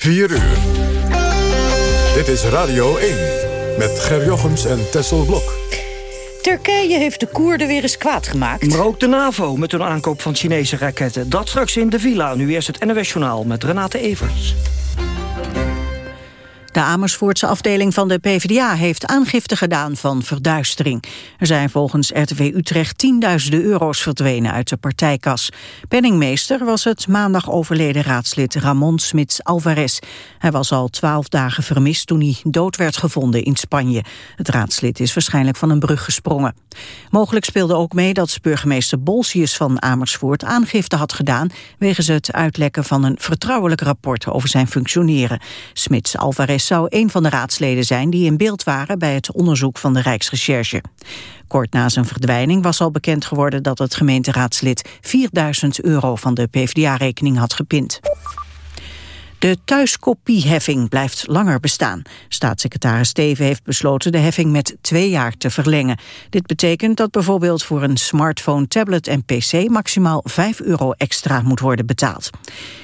4 uur. Dit is Radio 1 met Ger Jochems en Tessel Blok. Turkije heeft de Koerden weer eens kwaad gemaakt. Maar ook de NAVO met hun aankoop van Chinese raketten. Dat straks in de villa. Nu eerst het NOS Journaal met Renate Evers. De Amersfoortse afdeling van de PvdA heeft aangifte gedaan van verduistering. Er zijn volgens RTV Utrecht tienduizenden euro's verdwenen uit de partijkas. Penningmeester was het maandag overleden raadslid Ramon Smits Alvarez. Hij was al twaalf dagen vermist toen hij dood werd gevonden in Spanje. Het raadslid is waarschijnlijk van een brug gesprongen. Mogelijk speelde ook mee dat burgemeester Bolsius van Amersfoort aangifte had gedaan... wegens het uitlekken van een vertrouwelijk rapport over zijn functioneren. Smits Alvarez zou een van de raadsleden zijn die in beeld waren bij het onderzoek van de Rijksrecherche. Kort na zijn verdwijning was al bekend geworden dat het gemeenteraadslid 4000 euro van de PvdA-rekening had gepind. De thuiskopieheffing blijft langer bestaan. Staatssecretaris Steven heeft besloten de heffing met twee jaar te verlengen. Dit betekent dat bijvoorbeeld voor een smartphone, tablet en pc maximaal 5 euro extra moet worden betaald.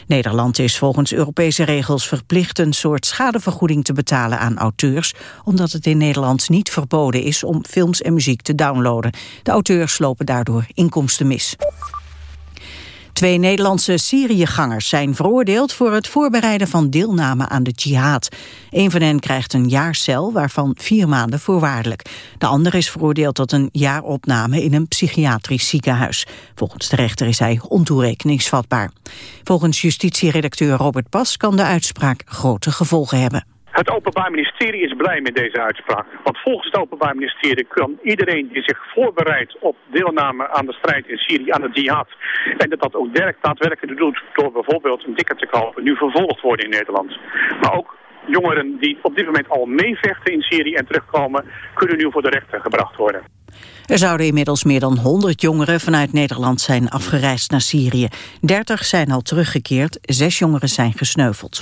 Nederland is volgens Europese regels verplicht een soort schadevergoeding te betalen aan auteurs, omdat het in Nederland niet verboden is om films en muziek te downloaden. De auteurs lopen daardoor inkomsten mis. Twee Nederlandse Syriëgangers zijn veroordeeld voor het voorbereiden van deelname aan de jihad. Een van hen krijgt een jaar cel, waarvan vier maanden voorwaardelijk. De ander is veroordeeld tot een jaar opname in een psychiatrisch ziekenhuis. Volgens de rechter is hij ontoerekeningsvatbaar. Volgens justitieredacteur Robert Pas kan de uitspraak grote gevolgen hebben. Het Openbaar Ministerie is blij met deze uitspraak. Want volgens het Openbaar Ministerie kan iedereen die zich voorbereidt op deelname aan de strijd in Syrië, aan het jihad, en dat dat ook daadwerkelijk doet door bijvoorbeeld een dikker te kopen, nu vervolgd worden in Nederland. Maar ook jongeren die op dit moment al meevechten in Syrië en terugkomen, kunnen nu voor de rechter gebracht worden. Er zouden inmiddels meer dan 100 jongeren vanuit Nederland zijn afgereisd naar Syrië. 30 zijn al teruggekeerd, zes jongeren zijn gesneuveld.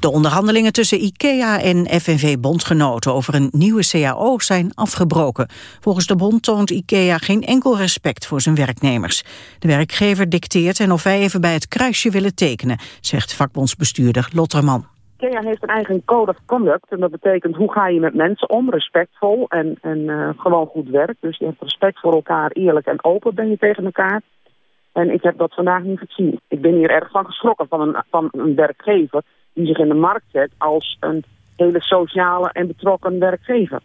De onderhandelingen tussen IKEA en FNV-bondgenoten over een nieuwe CAO zijn afgebroken. Volgens de bond toont IKEA geen enkel respect voor zijn werknemers. De werkgever dicteert en of wij even bij het kruisje willen tekenen, zegt vakbondsbestuurder Lotterman. IKEA heeft een eigen code of conduct. En dat betekent hoe ga je met mensen om, respectvol en, en uh, gewoon goed werk. Dus je hebt respect voor elkaar, eerlijk en open ben je tegen elkaar. En ik heb dat vandaag niet gezien. Ik ben hier erg van geschrokken van een, van een werkgever die zich in de markt zet als een hele sociale en betrokken werkgever.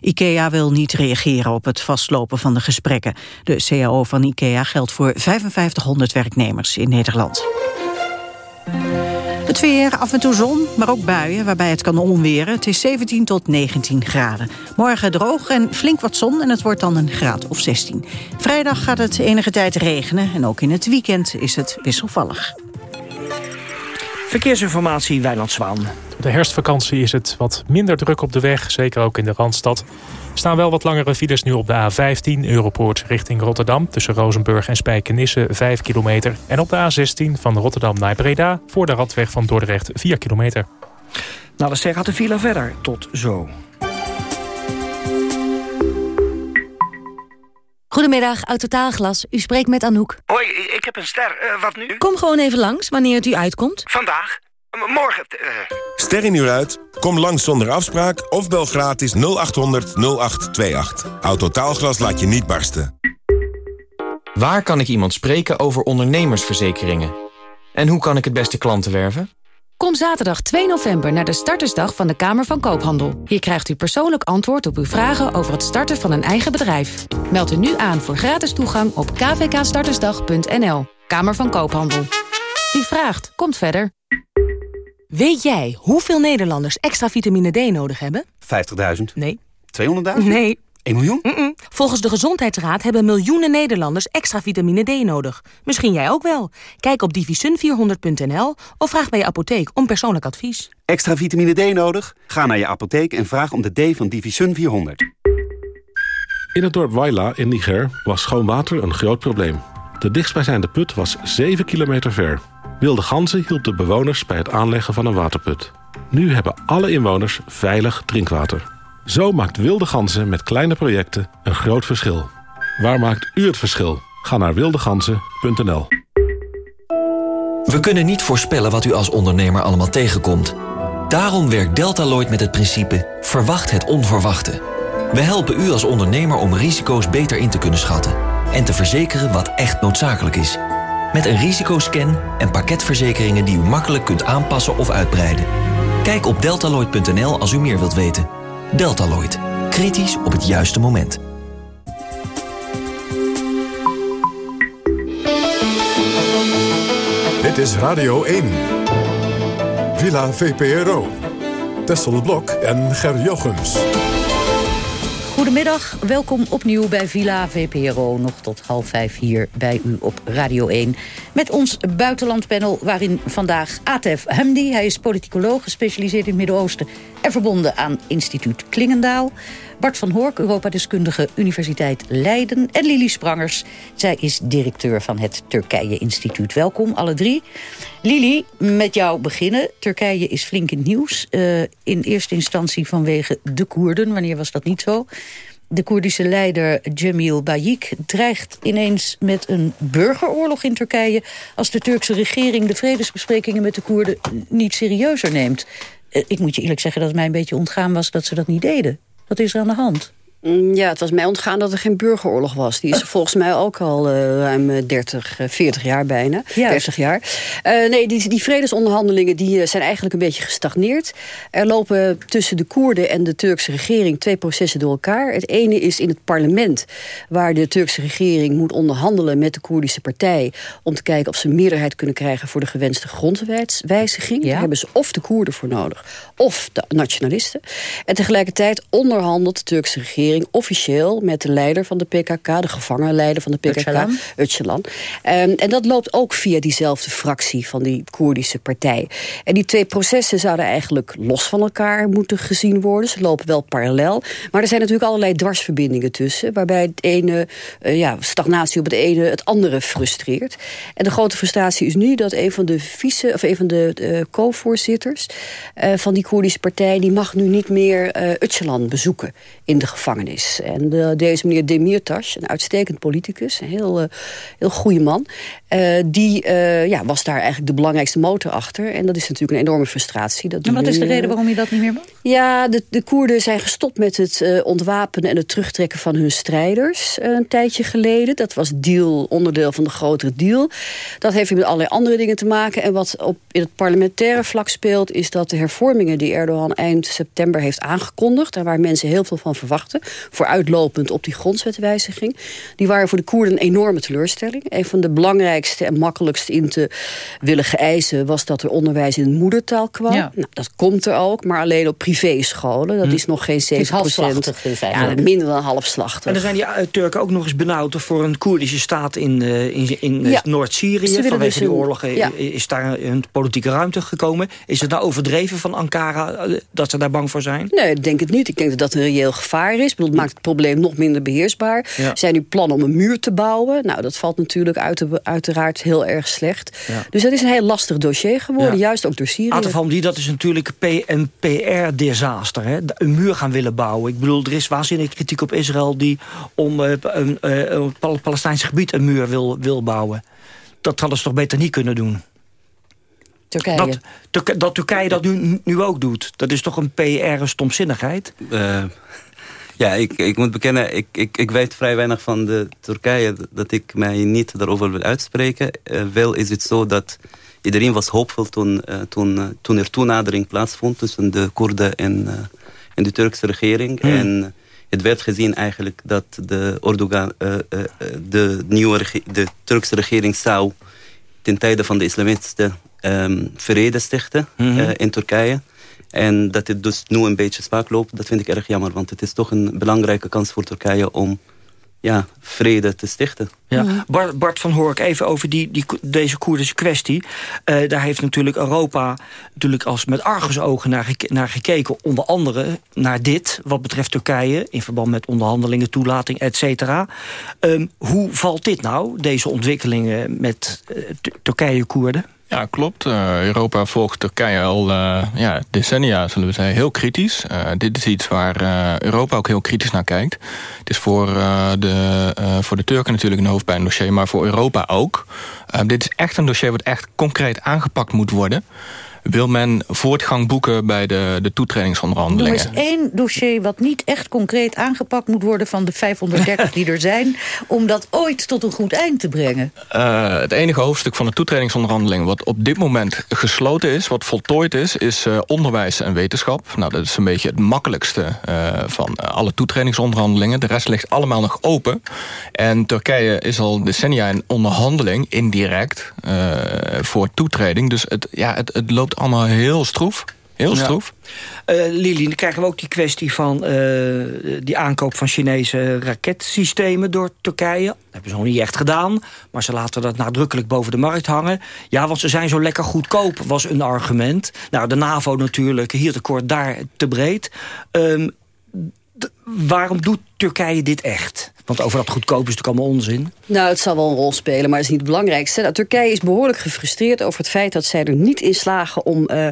IKEA wil niet reageren op het vastlopen van de gesprekken. De CAO van IKEA geldt voor 5500 werknemers in Nederland. Het weer, af en toe zon, maar ook buien waarbij het kan onweren. Het is 17 tot 19 graden. Morgen droog en flink wat zon en het wordt dan een graad of 16. Vrijdag gaat het enige tijd regenen en ook in het weekend is het wisselvallig. Verkeersinformatie, Wijnand Zwaan. De herfstvakantie is het wat minder druk op de weg, zeker ook in de Randstad. Er staan wel wat langere files nu op de A15 Europoort richting Rotterdam... tussen Rozenburg en Spijkenisse 5 kilometer. En op de A16 van Rotterdam naar Breda voor de radweg van Dordrecht 4 kilometer. Nou, de ster gaat de file verder. Tot zo. Goedemiddag, Autotaalglas. U spreekt met Anouk. Hoi, ik heb een ster. Uh, wat nu? Kom gewoon even langs, wanneer het u uitkomt. Vandaag? M morgen? Uh... Ster in uur uit? Kom langs zonder afspraak of bel gratis 0800 0828. Autotaalglas laat je niet barsten. Waar kan ik iemand spreken over ondernemersverzekeringen? En hoe kan ik het beste klanten werven? Kom zaterdag 2 november naar de startersdag van de Kamer van Koophandel. Hier krijgt u persoonlijk antwoord op uw vragen over het starten van een eigen bedrijf. Meld u nu aan voor gratis toegang op kvkstartersdag.nl. Kamer van Koophandel. Wie vraagt, komt verder. Weet jij hoeveel Nederlanders extra vitamine D nodig hebben? 50.000. Nee. 200.000? Nee. 1 miljoen? Mm -mm. Volgens de Gezondheidsraad hebben miljoenen Nederlanders extra vitamine D nodig. Misschien jij ook wel. Kijk op divisun400.nl of vraag bij je apotheek om persoonlijk advies. Extra vitamine D nodig? Ga naar je apotheek en vraag om de D van Divisun 400. In het dorp Waila in Niger was schoon water een groot probleem. De dichtstbijzijnde put was 7 kilometer ver. Wilde ganzen hielp de bewoners bij het aanleggen van een waterput. Nu hebben alle inwoners veilig drinkwater. Zo maakt Wilde Ganzen met kleine projecten een groot verschil. Waar maakt u het verschil? Ga naar wildeganzen.nl We kunnen niet voorspellen wat u als ondernemer allemaal tegenkomt. Daarom werkt Deltaloid met het principe verwacht het onverwachte. We helpen u als ondernemer om risico's beter in te kunnen schatten... en te verzekeren wat echt noodzakelijk is. Met een risicoscan en pakketverzekeringen die u makkelijk kunt aanpassen of uitbreiden. Kijk op deltaloid.nl als u meer wilt weten. Deltaloid. Kritisch op het juiste moment. Dit is Radio 1. Villa VPRO. Tessel Blok en Ger Jochems. Goedemiddag, welkom opnieuw bij Villa VPRO. Nog tot half vijf hier bij u op Radio 1. Met ons buitenlandpanel waarin vandaag Atef Hamdi... hij is politicoloog, gespecialiseerd in het Midden-Oosten... en verbonden aan instituut Klingendaal. Bart van Hoork, Europa-deskundige Universiteit Leiden. En Lili Sprangers, zij is directeur van het Turkije Instituut. Welkom, alle drie. Lili, met jou beginnen. Turkije is flink in het nieuws. Uh, in eerste instantie vanwege de Koerden. Wanneer was dat niet zo? De Koerdische leider Cemil Bayik dreigt ineens met een burgeroorlog in Turkije... als de Turkse regering de vredesbesprekingen met de Koerden niet serieuzer neemt. Uh, ik moet je eerlijk zeggen dat het mij een beetje ontgaan was dat ze dat niet deden. Wat is er aan de hand? Mm, ja, het was mij ontgaan dat er geen burgeroorlog was. Die is volgens mij ook al uh, ruim 30, uh, 40 jaar bijna. Ja. 30 jaar. Uh, nee, die, die vredesonderhandelingen die, eh, zijn eigenlijk een beetje gestagneerd. Er lopen tussen de Koerden en de Turkse regering twee processen door elkaar. Het ene is in het parlement, waar de Turkse regering moet onderhandelen met de Koerdische partij... om te kijken of ze een meerderheid kunnen krijgen voor de gewenste grondwijziging. Ja. Daar hebben ze of de Koerden voor nodig, of de nationalisten. En tegelijkertijd onderhandelt de Turkse regering officieel met de leider van de PKK, de gevangenleider van de PKK, Öcalan. Um, en dat loopt ook via diezelfde fractie van die Koerdische partij. En die twee processen zouden eigenlijk los van elkaar moeten gezien worden. Ze lopen wel parallel. Maar er zijn natuurlijk allerlei dwarsverbindingen tussen, waarbij het ene, uh, ja, stagnatie op het ene het andere frustreert. En de grote frustratie is nu dat een van de vice, of een van de uh, co-voorzitters uh, van die Koerdische partij, die mag nu niet meer Öcalan bezoeken in de gevangenis. En uh, deze meneer Demirtas, een uitstekend politicus, een heel, uh, heel goede man... Uh, die ja, was daar eigenlijk de belangrijkste motor achter. En dat is natuurlijk een enorme frustratie. Dat en wat nu, is de reden waarom je dat niet meer mag? Ja, de, de Koerden zijn gestopt met het ontwapenen en het terugtrekken van hun strijders... een tijdje geleden. Dat was deal, onderdeel van de grotere deal. Dat heeft met allerlei andere dingen te maken. En wat op, in het parlementaire vlak speelt... is dat de hervormingen die Erdogan eind september heeft aangekondigd... en waar mensen heel veel van verwachten vooruitlopend op die grondwetwijziging. Die waren voor de Koerden een enorme teleurstelling. Een van de belangrijkste en makkelijkst in te willen eisen... was dat er onderwijs in moedertaal kwam. Ja. Nou, dat komt er ook, maar alleen op privéscholen. Dat hm. is nog geen 7 procent. Dus ja, minder dan halfslachtig. En dan zijn die uh, Turken ook nog eens benauwd... voor een Koerdische staat in, uh, in, in ja. Noord-Syrië. Vanwege dus die oorlogen ja. is daar een politieke ruimte gekomen. Is het nou overdreven van Ankara dat ze daar bang voor zijn? Nee, ik denk het niet. Ik denk dat dat een reëel gevaar is. Maakt het probleem nog minder beheersbaar. Ja. Zijn nu plannen om een muur te bouwen? Nou, dat valt natuurlijk uit, uiteraard heel erg slecht. Ja. Dus dat is een heel lastig dossier geworden, ja. juist ook door Syrië. Atefam, die dat is natuurlijk een PR-disaster. Een muur gaan willen bouwen. Ik bedoel, er is waanzinnig kritiek op Israël... die om uh, een uh, Palestijnse gebied een muur wil, wil bouwen. Dat hadden ze toch beter niet kunnen doen? Turkije. Dat, dat Turkije dat nu, nu ook doet. Dat is toch een PR-stomzinnigheid? Uh, ja, ik, ik moet bekennen, ik, ik, ik weet vrij weinig van de Turkije... dat ik mij niet daarover wil uitspreken. Uh, wel is het zo dat iedereen was hoopvol toen, uh, toen, toen er toenadering plaatsvond... tussen de Koerden en, en de Turkse regering. Hmm. En het werd gezien eigenlijk dat de, Erdogan, de, nieuwe de Turkse regering zou... ten tijde van de islamisten um, vrede stichten mm -hmm. in Turkije... En dat het dus nu een beetje spaak loopt, dat vind ik erg jammer. Want het is toch een belangrijke kans voor Turkije om ja, vrede te stichten. Ja. Bart, Bart van Hork, even over die, die, deze Koerdische kwestie. Uh, daar heeft natuurlijk Europa natuurlijk als met argusogen naar, naar gekeken. Onder andere naar dit, wat betreft Turkije... in verband met onderhandelingen, toelating, et cetera. Um, hoe valt dit nou, deze ontwikkelingen met uh, Turkije-Koerden? Ja, klopt. Uh, Europa volgt Turkije al uh, ja, decennia, zullen we zeggen, heel kritisch. Uh, dit is iets waar Europa ook heel kritisch naar kijkt. Het is voor, de, voor de Turken natuurlijk een hoofdpijndossier, maar voor Europa ook. dit is echt een dossier wat echt concreet aangepakt moet worden wil men voortgang boeken bij de, de toetredingsonderhandelingen. Er is één dossier wat niet echt concreet aangepakt moet worden... van de 530 die er zijn, om dat ooit tot een goed eind te brengen. Uh, het enige hoofdstuk van de toetredingsonderhandelingen... wat op dit moment gesloten is, wat voltooid is... is uh, onderwijs en wetenschap. Nou, dat is een beetje het makkelijkste uh, van alle toetredingsonderhandelingen. De rest ligt allemaal nog open. En Turkije is al decennia in onderhandeling, indirect... voor toetreding. Dus het, ja, het, het loopt allemaal heel stroef. Heel stroef. Ja. Uh, Lili, dan krijgen we ook die kwestie van uh, die aankoop van Chinese raketsystemen door Turkije. Dat hebben ze nog niet echt gedaan, maar ze laten dat nadrukkelijk boven de markt hangen. Ja, want ze zijn zo lekker goedkoop, was een argument. Nou, de NAVO natuurlijk, hier tekort, daar te breed. Um, waarom doet Turkije dit echt? Want over dat goedkoop is natuurlijk allemaal onzin. Nou, het zal wel een rol spelen, maar het is niet het belangrijkste. Nou, Turkije is behoorlijk gefrustreerd over het feit dat zij er niet in slagen... om uh,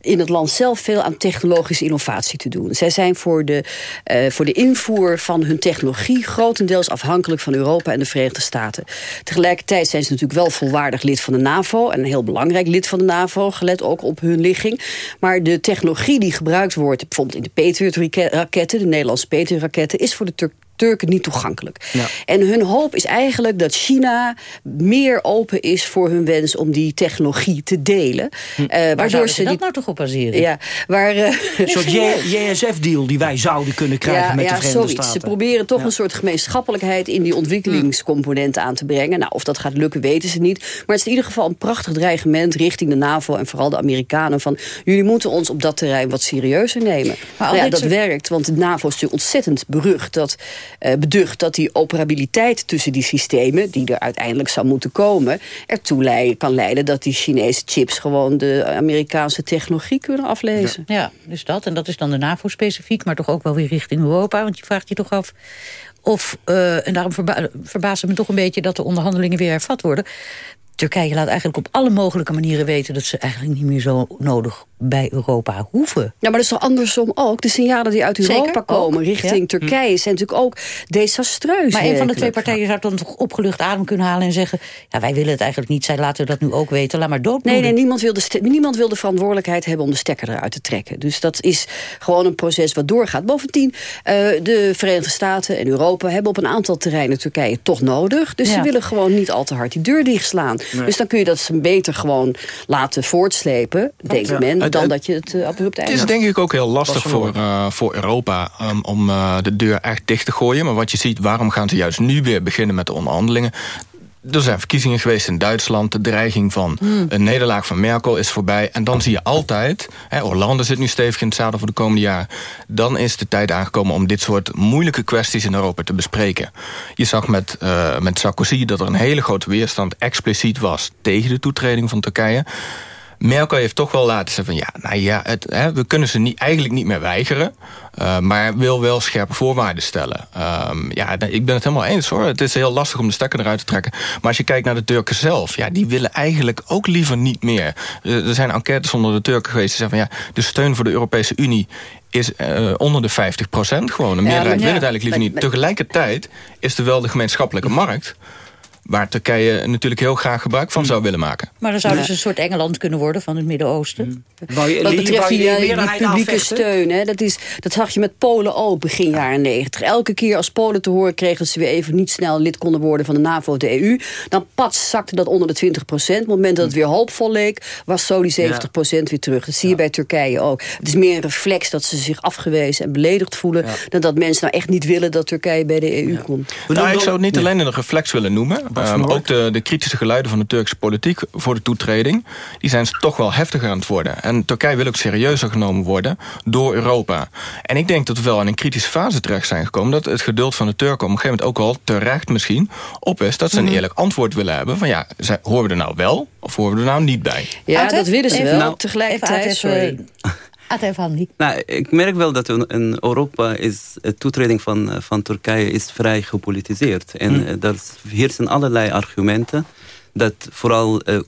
in het land zelf veel aan technologische innovatie te doen. Zij zijn voor de, uh, voor de invoer van hun technologie... grotendeels afhankelijk van Europa en de Verenigde Staten. Tegelijkertijd zijn ze natuurlijk wel volwaardig lid van de NAVO... en een heel belangrijk lid van de NAVO, gelet ook op hun ligging. Maar de technologie die gebruikt wordt, bijvoorbeeld in de Patriot-raketten... de Nederlandse Patriot-raketten, is voor de Turk Turken niet toegankelijk. Ja. En hun hoop is eigenlijk dat China meer open is voor hun wens om die technologie te delen. Hm. Uh, waardoor ze dat die... nou toch op baseren? Ja, waar, uh, een soort JSF-deal die wij zouden kunnen krijgen ja, met ja, de Verenigde zoiets. Ze proberen toch een soort gemeenschappelijkheid in die ontwikkelingscomponent aan te brengen. Nou, of dat gaat lukken, weten ze niet. Maar het is in ieder geval een prachtig dreigement richting de NAVO en vooral de Amerikanen van jullie moeten ons op dat terrein wat serieuzer nemen. Maar nou ja, dat werkt, want de NAVO is natuurlijk ontzettend berucht dat beducht dat die operabiliteit tussen die systemen... die er uiteindelijk zou moeten komen... ertoe kan leiden dat die Chinese chips... gewoon de Amerikaanse technologie kunnen aflezen. Ja, dus dat. En dat is dan de NAVO-specifiek... maar toch ook wel weer richting Europa. Want je vraagt je toch af of... Uh, en daarom verba verbaast het me toch een beetje... dat de onderhandelingen weer hervat worden. Turkije laat eigenlijk op alle mogelijke manieren weten... dat ze eigenlijk niet meer zo nodig bij Europa hoeven. Ja, maar dat is toch andersom ook? De signalen die uit Europa Zeker, komen richting ja. Turkije... Hm. zijn natuurlijk ook desastreus. Maar een van de twee partijen zou dan toch opgelucht adem kunnen halen... en zeggen, ja, wij willen het eigenlijk niet. Zij laten dat nu ook weten, laat maar doodbloeden. Nee, nee niemand, wil de niemand wil de verantwoordelijkheid hebben... om de stekker eruit te trekken. Dus dat is gewoon een proces wat doorgaat. Bovendien, uh, de Verenigde Staten en Europa... hebben op een aantal terreinen Turkije toch nodig. Dus ja. ze willen gewoon niet al te hard die deur dichtslaan. Nee. Dus dan kun je dat ze beter gewoon laten voortslepen, denkt men dan dat je het uh, abrupt Het is denk ik ook heel lastig voor, uh, voor Europa um, om uh, de deur echt dicht te gooien. Maar wat je ziet, waarom gaan ze juist nu weer beginnen met de onderhandelingen? er zijn verkiezingen geweest in Duitsland. De dreiging van hmm. een nederlaag van Merkel is voorbij. En dan zie je altijd... Hè, Hollande zit nu stevig in het zadel voor de komende jaren. Dan is de tijd aangekomen om dit soort moeilijke kwesties in Europa te bespreken. Je zag met, uh, met Sarkozy dat er een hele grote weerstand expliciet was... tegen de toetreding van Turkije. Merkel heeft toch wel laten zeggen van ja, nou ja, het, hè, we kunnen ze niet, eigenlijk niet meer weigeren. Uh, maar wil wel scherpe voorwaarden stellen. Um, ja, ik ben het helemaal eens hoor. Het is heel lastig om de stekker eruit te trekken. Maar als je kijkt naar de Turken zelf, ja, die willen eigenlijk ook liever niet meer. Er zijn enquêtes onder de Turken geweest die zeggen van ja, de steun voor de Europese Unie is uh, onder de 50 procent gewoon. Een meerderheid ja, wil het eigenlijk liever niet. Tegelijkertijd is er wel de gemeenschappelijke markt waar Turkije natuurlijk heel graag gebruik van zou willen maken. Maar dan zouden ze een soort Engeland kunnen worden van het Midden-Oosten. Mm. Wat betreft die, die publieke steun, hè, dat, is, dat zag je met Polen ook begin jaren 90. Elke keer als Polen te horen kreeg dat ze weer even niet snel lid konden worden van de NAVO of de EU, dan pas zakte dat onder de 20 procent. Op het moment dat het weer hoopvol leek, was zo die 70 procent weer terug. Dat zie je bij Turkije ook. Het is meer een reflex dat ze zich afgewezen en beledigd voelen, dan dat mensen nou echt niet willen dat Turkije bij de EU komt. Nou, ik zou het niet alleen een reflex willen noemen. Um, ook de, de, kritische geluiden van de Turkse politiek voor de toetreding... die zijn toch wel heftiger aan het worden. En Turkije wil ook serieuzer genomen worden door Europa. En ik denk dat we wel in een kritische fase terecht zijn gekomen... dat het geduld van de Turken op een gegeven moment ook wel terecht misschien op is... dat ze een mhm. eerlijk antwoord willen hebben van ja, horen we er nou wel of horen we er nou niet bij? Ja, dat willen ze wel. Nou, tegelijkertijd, sorry. Nou, ik merk wel dat in Europa is de toetreding van, van Turkije is vrij gepolitiseerd. En mm. daar heersen allerlei argumenten dat vooral uh,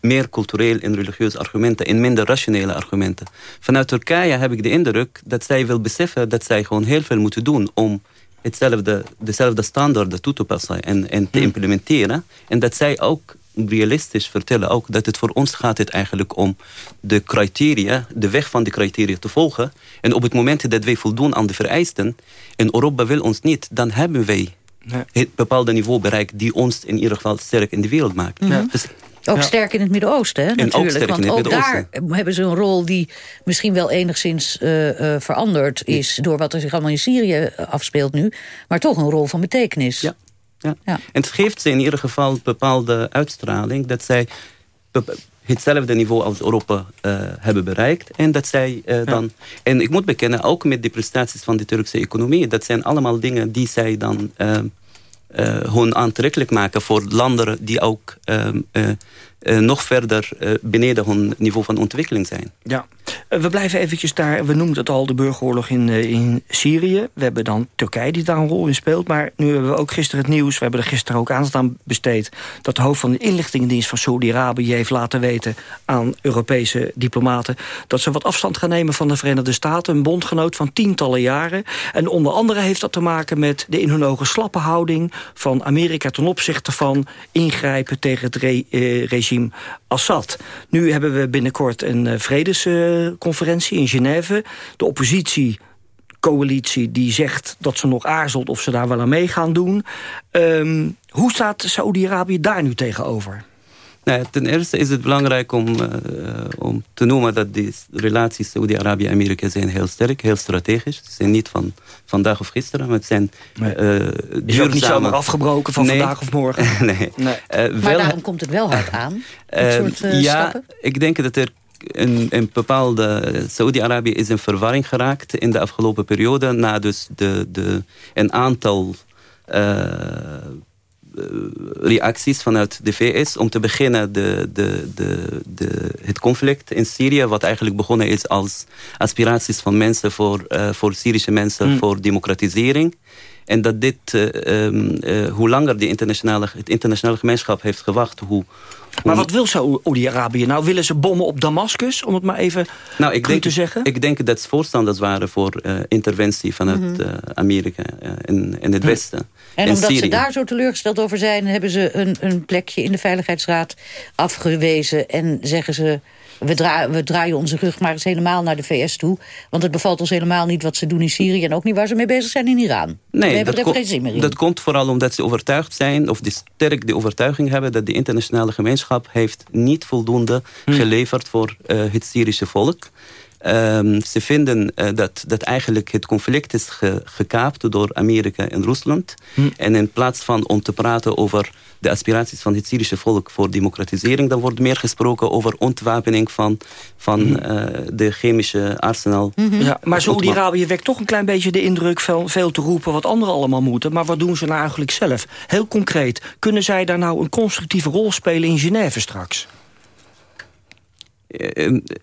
meer cultureel en religieus argumenten en minder rationele argumenten. Vanuit Turkije heb ik de indruk dat zij wil beseffen dat zij gewoon heel veel moeten doen om hetzelfde, dezelfde standaarden toe te passen en, en te implementeren. En dat zij ook realistisch vertellen ook dat het voor ons gaat het eigenlijk om de criteria, de weg van de criteria te volgen. En op het moment dat wij voldoen aan de vereisten en Europa wil ons niet, dan hebben wij het bepaalde niveau bereikt die ons in ieder geval sterk in de wereld maakt. Dus ook sterk in het Midden-Oosten, hè, natuurlijk. Want ook daar hebben ze een rol die misschien wel enigszins uh, uh, veranderd is... door wat er zich allemaal in Syrië afspeelt nu. Maar toch een rol van betekenis. Ja. Ja. ja. En het geeft ze in ieder geval een bepaalde uitstraling... dat zij hetzelfde niveau als Europa uh, hebben bereikt. En dat zij uh, dan... En ik moet bekennen, ook met de prestaties van de Turkse economie... dat zijn allemaal dingen die zij dan... Uh, gewoon aantrekkelijk maken voor landen die ook ehm, uh, nog verder uh, beneden hun niveau van ontwikkeling zijn. Ja, uh, we blijven eventjes daar, we noemden het al, de burgeroorlog in, in Syrië. We hebben dan Turkije die daar een rol in speelt. Maar nu hebben we ook gisteren het nieuws, we hebben er gisteren ook aandacht aan besteed... dat de hoofd van de inlichtingendienst van Saudi-Arabië heeft laten weten... aan Europese diplomaten dat ze wat afstand gaan nemen van de Verenigde Staten. Een bondgenoot van tientallen jaren. En onder andere heeft dat te maken met de in hun ogen slappe houding... van Amerika ten opzichte van ingrijpen tegen het re regime Assad. Nu hebben we binnenkort een uh, vredesconferentie in Genève. De oppositie coalitie die zegt dat ze nog aarzelt of ze daar wel aan mee gaan doen. Um, hoe staat Saoedi-Arabië daar nu tegenover? Nou, ten eerste is het belangrijk om, uh, om te noemen dat die relaties Saudi-Arabië en Amerika zijn heel sterk, heel strategisch. Ze zijn niet van vandaag of gisteren, maar het zijn nee. uh, Is ook niet zomaar afgebroken van nee. vandaag of morgen? nee. nee. Uh, maar daarom komt het wel hard aan, soort Ja, stappen? ik denk dat er een, een bepaalde... Saudi-Arabië is in verwarring geraakt in de afgelopen periode... na dus de, de, een aantal reacties vanuit de VS. Om te beginnen de, de, de, de, het conflict in Syrië... wat eigenlijk begonnen is als aspiraties van mensen... voor, uh, voor Syrische mensen, mm. voor democratisering. En dat dit, uh, um, uh, hoe langer de internationale, het internationale gemeenschap heeft gewacht... hoe, maar wat wil Saoedi-Arabië? Nou, willen ze bommen op Damascus, om het maar even nou, ik denk, te zeggen? Ik denk dat ze voorstanders waren voor uh, interventie vanuit mm -hmm. uh, Amerika uh, in, in het. Westen. En omdat Syrië. ze daar zo teleurgesteld over zijn... hebben ze een, een plekje in de Veiligheidsraad afgewezen... en zeggen ze we, dra we, draaien onze rug maar eens helemaal naar de VS toe. Want het bevalt ons helemaal niet wat ze doen in Syrië... en ook niet waar ze mee bezig zijn in Iran. Nee, we hebben dat, er geen zin meer in. dat komt vooral omdat ze overtuigd zijn... of die sterk de overtuiging hebben... dat de internationale gemeenschap heeft niet voldoende hm. geleverd... voor uh, het Syrische volk. Um, ze vinden uh, dat, dat eigenlijk het conflict is ge, gekaapt door Amerika en Rusland. Hm. En in plaats van om te praten over de aspiraties van het Syrische volk voor democratisering, dan wordt meer gesproken over ontwapening van, van hm. uh, de chemische arsenaal. Mm -hmm. ja, maar Saudi-Arabië wekt toch een klein beetje de indruk veel, veel te roepen wat anderen allemaal moeten. Maar wat doen ze nou eigenlijk zelf? Heel concreet, kunnen zij daar nou een constructieve rol spelen in Genève straks?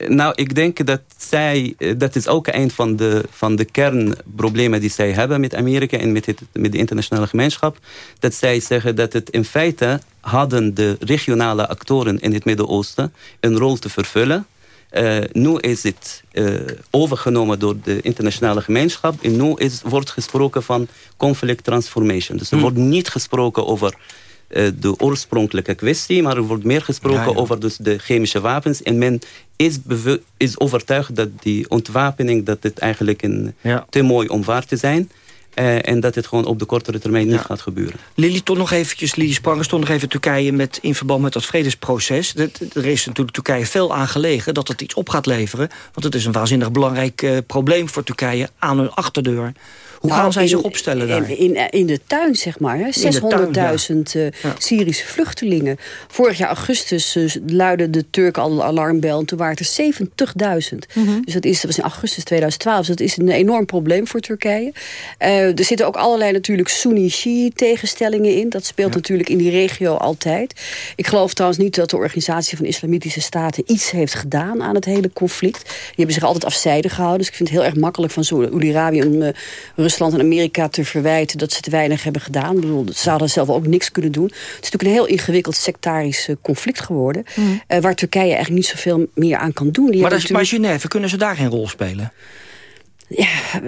Nou, ik denk dat zij, dat is ook een van de, van de kernproblemen die zij hebben met Amerika en met, het, met de internationale gemeenschap. Dat zij zeggen dat het in feite hadden de regionale actoren in het Midden-Oosten een rol te vervullen. Uh, nu is het uh, overgenomen door de internationale gemeenschap. En nu is, wordt gesproken van conflict transformation. Dus er hmm. wordt niet gesproken over de oorspronkelijke kwestie, maar er wordt meer gesproken ja, ja. over dus de chemische wapens. En men is, is overtuigd dat die ontwapening dat het eigenlijk een, ja. te mooi om waar te zijn. Uh, en dat het gewoon op de kortere termijn niet gaat gebeuren. Lili, toch nog eventjes, Lili Spranger, toch nog even Turkije met, in verband met dat vredesproces. Dat, er is natuurlijk Turkije veel aan gelegen dat het iets op gaat leveren. Want het is een waanzinnig belangrijk uh, probleem voor Turkije aan hun achterdeur. Hoe nou, gaan zij in, zich opstellen daar? In, in, in, de tuin, zeg maar. 600.000 ja. uh, ja. Syrische vluchtelingen. Vorig jaar augustus uh, luidde de Turken al een alarmbel. En toen waren het er 70.000. Mm -hmm. Dus dat, is, dat was in augustus 2012. Dus dat is een enorm probleem voor Turkije. Uh, er zitten ook allerlei natuurlijk Sunni-Shi tegenstellingen in. Dat speelt ja. natuurlijk in die regio altijd. Ik geloof trouwens niet dat de Organisatie van Islamitische Staten... iets heeft gedaan aan het hele conflict. Die hebben zich altijd afzijdig gehouden. Dus ik vind het heel erg makkelijk van Saudi-Arabië... een Rusland en Amerika te verwijten... dat ze te weinig hebben gedaan. Ik bedoel, ze zouden zelf ook niks kunnen doen. Het is natuurlijk een heel ingewikkeld sectarisch conflict geworden... Mm. waar Turkije eigenlijk niet zoveel meer aan kan doen. Die maar, dat is, maar Genève, kunnen ze daar geen rol spelen? Ja,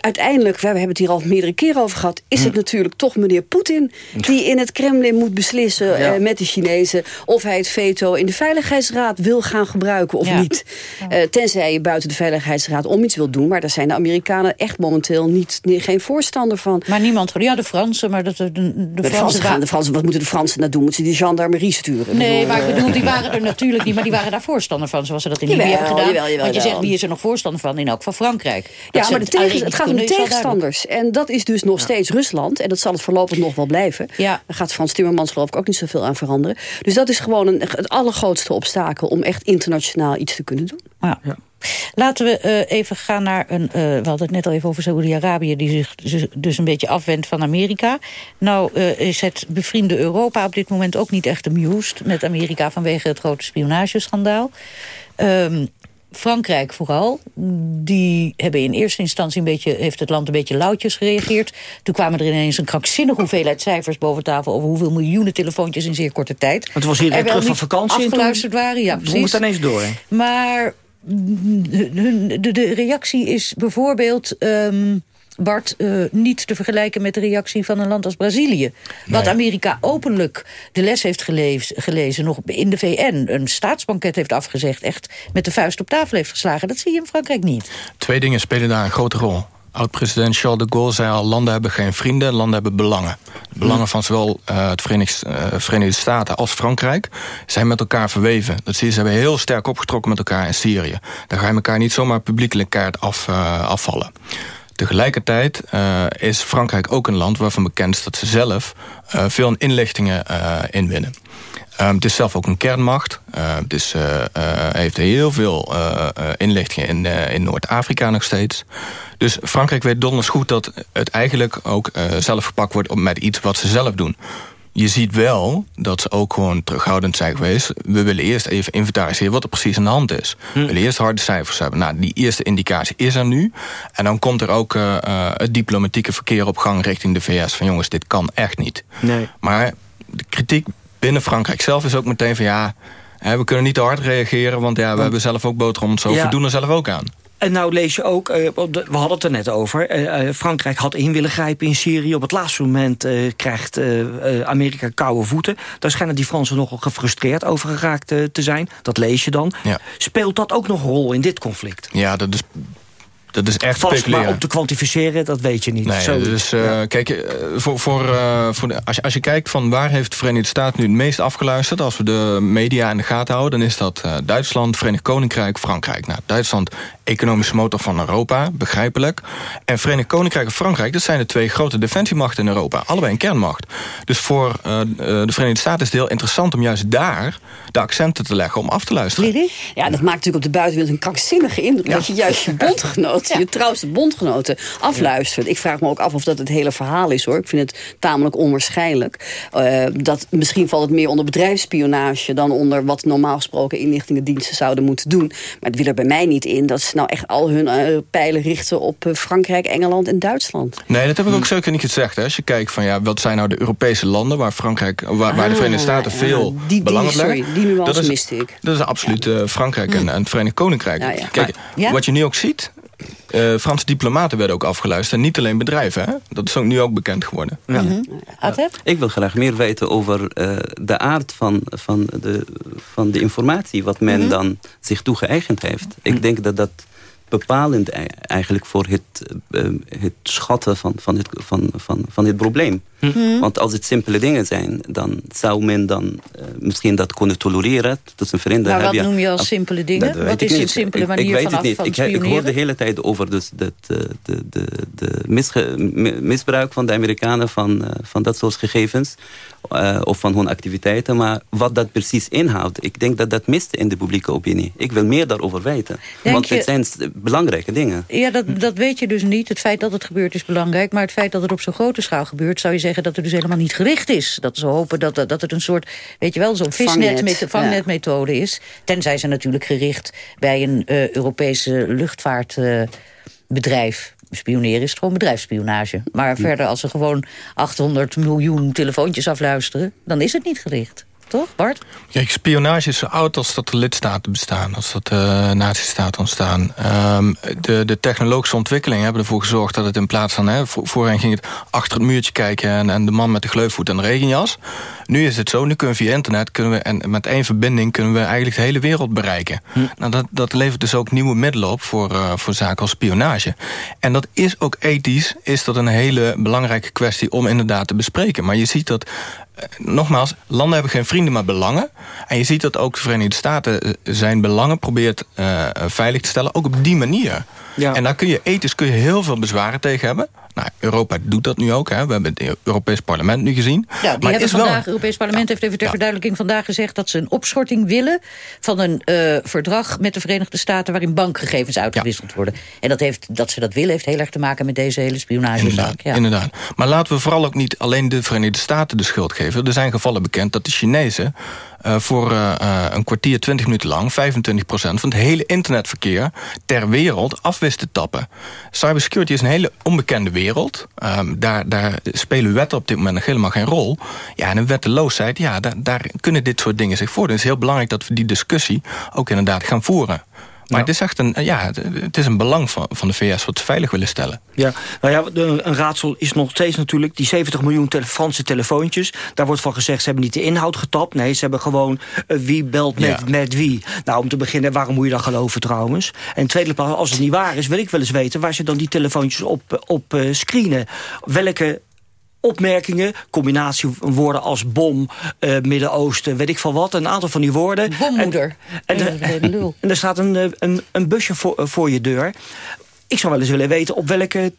uiteindelijk, we hebben het hier al meerdere keren over gehad... is het hm. natuurlijk toch meneer Poetin die in het Kremlin moet beslissen... Eh, met de Chinezen of hij het veto in de Veiligheidsraad wil gaan gebruiken of niet. Uh, tenzij je buiten de Veiligheidsraad om iets wil doen... maar daar zijn de Amerikanen echt momenteel niet, geen voorstander van. Maar niemand, ja de Fransen, maar dat, de, de, de, Fransen... gaan, de Fransen, wat moeten de Fransen nou doen? Moeten ze die gendarmerie sturen? Nee, maar ik bedoel, die waren er natuurlijk niet... maar die waren daar voorstander van, zoals ze dat in Libië hebben gedaan. Jawel, jawel, Want je zegt, wie is er nog voorstander van? In elk van Frankrijk ja, maar tegen, het gaat om tegenstanders. En dat is dus nog steeds Rusland. En dat zal het voorlopig nog wel blijven. Ja. Daar gaat Frans Timmermans geloof ik ook niet zoveel aan veranderen. Dus dat is gewoon een, het allergrootste obstakel... om echt internationaal iets te kunnen doen. Ja. ja. Laten we uh, even gaan naar een... Uh, we hadden het net al even over Saoedi-Arabië... die zich dus, dus, een beetje afwendt van Amerika. Nou uh, is het bevriende Europa op dit moment ook niet echt amused... met Amerika vanwege het grote spionageschandaal. Um, Frankrijk vooral, die hebben in eerste instantie een beetje, heeft het land een beetje lauwtjes gereageerd. Toen kwamen er ineens een krankzinnige hoeveelheid cijfers boven tafel over hoeveel miljoenen telefoontjes in zeer korte tijd. Het was hier terug van vakantie. Afgeluisterd waren, ja precies. Moest ineens door. Maar de, de, de, reactie is bijvoorbeeld... Um, Bart, uh, niet te vergelijken met de reactie van een land als Brazilië. Wat Amerika openlijk de les heeft gelezen, nog in de VN... een staatsbanket heeft afgezegd, echt met de vuist op tafel heeft geslagen. Dat zie je in Frankrijk niet. Twee dingen spelen daar een grote rol. Oud-president Charles de Gaulle zei al... landen hebben geen vrienden, landen hebben belangen. De belangen van zowel uh, het Verenigd, uh, Verenigde Staten als Frankrijk... zijn met elkaar verweven. Dat zie je, ze hebben heel sterk opgetrokken met elkaar in Syrië. Daar ga je elkaar niet zomaar publiekelijk kaart af, uh, afvallen. Tegelijkertijd uh, is Frankrijk ook een land waarvan bekend is dat ze zelf uh, veel inlichtingen uh, inwinnen. Um, het is zelf ook een kernmacht. het is, heeft heel veel inlichtingen in, in Noord-Afrika nog steeds. Dus Frankrijk weet donders goed dat het eigenlijk ook zelf gepakt wordt met iets wat ze zelf doen je ziet wel dat ze ook gewoon terughoudend zijn geweest. We willen eerst even inventariseren wat er precies aan de hand is. Hm. We willen eerst harde cijfers hebben. Nou, die eerste indicatie is er nu. En dan komt er ook uh, het diplomatieke verkeer op gang richting de VS. Van jongens, dit kan echt niet. Nee. Maar de kritiek binnen Frankrijk zelf is ook meteen van... ja, we kunnen niet te hard reageren... want ja, we hebben zelf ook boterham zo. Ja. We doen er zelf ook aan. En nou lees je ook, uh, we hadden het er net over... Uh, Frankrijk had in willen grijpen in Syrië. Op het laatste moment uh, krijgt Amerika koude voeten. Daar schijnen die Fransen nogal gefrustreerd over geraakt te zijn. Dat lees je dan. Ja. Speelt dat ook nog een rol in dit conflict? Ja, dat is dat is echt Vast, maar om te kwantificeren, dat weet je niet. Nee, Zo, dus uh, kijk, uh, voor, voor, uh, voor de, als, je, als je kijkt van waar heeft de Verenigde Staten nu het meest afgeluisterd... als we de media in de gaten houden... dan is dat Duitsland, Verenigd Koninkrijk, Frankrijk. Nou, Duitsland, economische motor van Europa, begrijpelijk. En Verenigd Koninkrijk en Frankrijk... dat zijn de twee grote defensiemachten in Europa. Allebei een kernmacht. Dus voor de Verenigde Staten is het heel interessant... om juist daar de accenten te leggen om af te luisteren. Ja, dat maakt natuurlijk op de buitenwereld een krankzinnige indruk... Ja. dat je juist je bondgenoot je trouwste bondgenoten afluistert. Ik vraag me ook af of dat het hele verhaal is hoor. Ik vind het tamelijk onwaarschijnlijk. Uh, dat, misschien valt het meer onder bedrijfsspionage... dan onder wat normaal gesproken inlichtingendiensten zouden moeten doen. Maar het wil er bij mij niet in dat ze nou echt al hun uh, pijlen richten... op uh, Frankrijk, Engeland en Duitsland. Nee, dat heb ik ook zeker niet gezegd. Hè. Als je kijkt van ja, wat zijn nou de Europese landen... waar, Frankrijk, waar, waar de ah, Verenigde Staten veel die, belang leggen. Die nuance dat is, miste ik. Dat is absoluut Frankrijk en, en het Verenigd Koninkrijk. Kijk, wat je nu ook ziet... Uh, Franse diplomaten werden ook afgeluisterd. En niet alleen bedrijven. Hè? Dat is ook nu ook bekend geworden. Ja. Mm Ik wil graag meer weten over uh, de aard van, van, de, van de informatie... wat men mhm. dan zich toegeëigend heeft. Ik mhm. denk dat dat bepalend e- eigenlijk voor het, uh, het schatten van, van, het, van, van, van dit probleem. Mm Want als het simpele dingen zijn, dan zou men dan uh, misschien dat kunnen tolereren. Dat een vriend, maar wat je, noem je als simpele dingen? Wat is een simpele manier ik, ik weet het niet. ik, ik, hoor de hele tijd over dus de, de, de, de, de misge, misbruik van de Amerikanen van, uh, van dat soort gegevens. Uh, of van hun activiteiten. Maar wat dat precies inhoudt, ik denk dat dat mist in de publieke opinie. Ik wil meer daarover weten. Denk Want het zijn belangrijke dingen. Ja, dat, dat weet je dus niet. Het feit dat het gebeurt is belangrijk. Maar het feit dat het op zo'n grote schaal gebeurt... zou je zeggen dat het dus helemaal niet gericht is. Dat ze hopen dat, dat het een soort, weet je wel, zo'n visnet, vangnetmethode is. Tenzij ze natuurlijk gericht bij een uh, Europese luchtvaartbedrijf. spioneren is het gewoon bedrijfsspionage. Maar verder, als ze gewoon 800 miljoen telefoontjes afluisteren... dan is het niet gericht. Toch, Bart? Kijk, spionage is zo oud als dat de lidstaten bestaan. Als dat de uh, nazistaten ontstaan. Um, de, de technologische ontwikkelingen hebben ervoor gezorgd dat het in plaats van... Hè, voorheen ging het achter het muurtje kijken... en, en de man met de gleufvoet en de regenjas. Nu is het zo, nu kunnen we via internet... Kunnen we, en met één verbinding kunnen we eigenlijk de hele wereld bereiken. Hm. Nou, dat, dat levert dus ook nieuwe middelen op voor, uh, voor zaken als spionage. En dat is ook ethisch, is dat een hele belangrijke kwestie... om inderdaad te bespreken. Maar je ziet dat nogmaals, landen hebben geen vrienden, maar belangen. En je ziet dat ook de Verenigde Staten zijn belangen probeert uh, veilig te stellen. Ook op die manier. Ja. En daar kun je ethisch kun je heel veel bezwaren tegen hebben. Nou, Europa doet dat nu ook. Hè. We hebben het Europees Parlement nu gezien. Ja, die maar hebben vandaag, het Europees Parlement heeft even ter verduidelijking vandaag gezegd... dat ze een opschorting willen van een uh, verdrag met de Verenigde Staten... waarin bankgegevens uitgewisseld worden. En dat, heeft, dat ze dat willen heeft heel erg te maken met deze hele spionagezaak. Inderdaad, ja. inderdaad. Maar laten we vooral ook niet alleen de Verenigde Staten de schuld geven. Er zijn gevallen bekend dat de Chinezen uh, voor uh, een kwartier, 20 minuten lang... 25% van het hele internetverkeer ter wereld af wist te tappen. Cybersecurity is een hele onbekende wereld. Um, daar, daar spelen wetten op dit moment nog helemaal geen rol. Ja, en een wetteloosheid, ja, daar, daar kunnen dit soort dingen zich voordoen. Het is heel belangrijk dat we die discussie ook inderdaad gaan voeren. Maar het is echt een, ja, het is een belang van, van de VS wat ze veilig willen stellen. Ja, nou ja, een raadsel is nog steeds natuurlijk die 70 miljoen tele Franse telefoontjes. Daar wordt van gezegd, ze hebben niet de inhoud getapt. Nee, ze hebben gewoon uh, wie belt met, ja. met wie. Nou, om te beginnen, waarom moet je dat geloven trouwens? En tweede plaats, als het niet waar is, wil ik wel eens weten... waar ze dan die telefoontjes op, op uh, screenen. Welke opmerkingen, combinatie woorden als bom, uh, Midden-Oosten, weet ik van wat. Een aantal van die woorden. Bommoeder. En, en, en, en er staat een, een, een busje voor, voor je deur. Ik zou wel eens willen weten op welke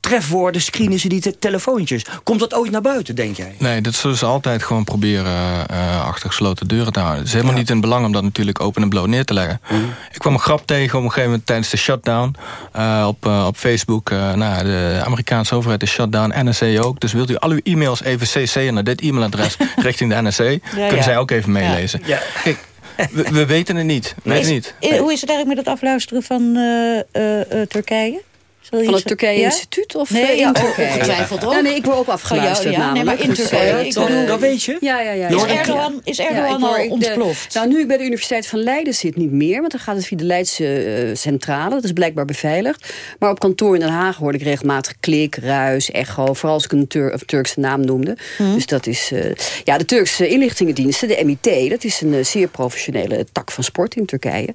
trefwoorden screenen ze die te telefoontjes. Komt dat ooit naar buiten, denk jij? Nee, dat zullen ze altijd gewoon proberen uh, achter gesloten deuren te houden. Het is helemaal ja. niet in belang om dat natuurlijk open en bloot neer te leggen. Mm. Ik kwam een grap tegen op een gegeven moment tijdens de shutdown uh, op, uh, op Facebook. nou, de Amerikaanse overheid is shutdown, NSC ook. Dus wilt u al uw e-mails even cc'en naar dit e-mailadres richting de NSC? Ja, Kunnen ja. zij ook even meelezen. Kijk, we, we, weten het niet. Weet niet. Hoe is het eigenlijk met het afluisteren van Turkije? Van het Turkije Instituut? Of nee, in ja, Turkije? Ongetwijfeld ook. Ja, nee, ik word ook afgeluisterd ja, nee, maar in Turkije. Dus, uh, dat weet je? Ja, ja, ja. Is Erdogan, is Erdogan ja, al ontploft? De, nou, nu ik bij de Universiteit van Leiden zit niet meer. Want dan gaat het via de Leidse uh, centrale. Dat is blijkbaar beveiligd. Maar op kantoor in Den Haag hoorde ik regelmatig klik, ruis, echo. Vooral als ik een Tur of Turkse naam noemde. Hmm. Dus dat is... Uh, ja, de Turkse inlichtingendiensten, de MIT... dat is een zeer professionele tak van sport in Turkije.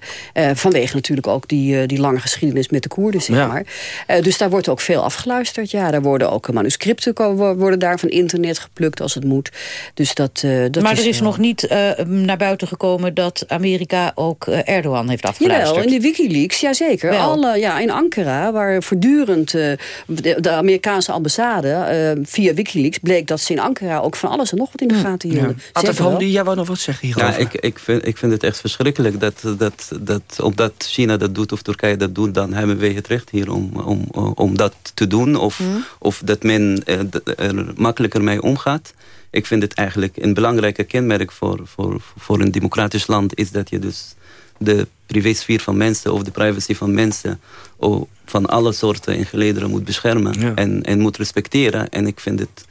vanwege natuurlijk ook die, die lange geschiedenis met de Koerden, zeg ja. Maar. dus daar wordt ook veel afgeluisterd. Ja, daar worden ook manuscripten worden daar van internet geplukt als het moet. Dus dat, uh, dat maar is, er is nog niet uh, naar buiten gekomen dat Amerika ook uh, Erdogan heeft afgeluisterd. Jawel, in de Wikileaks, jazeker. Alle, ja, in Ankara, waar voortdurend de, de, Amerikaanse ambassade via Wikileaks bleek dat ze in Ankara ook van alles en nog wat in de gaten hielden. Ja. jij wou nog wat zeggen hierover? Ja, ik, ik, vind, ik vind het echt verschrikkelijk dat, dat, dat omdat China dat doet of Turkije dat doet, dan hebben wij het recht hier om, om, om dat te doen. Of, mm. of dat men er makkelijker mee omgaat. Ik vind het eigenlijk een belangrijke kenmerk voor, voor, voor een democratisch land... is dat je dus de privésfeer van mensen of de privacy van mensen... van alle soorten en gelederen moet beschermen ja. en, en moet respecteren. En ik vind het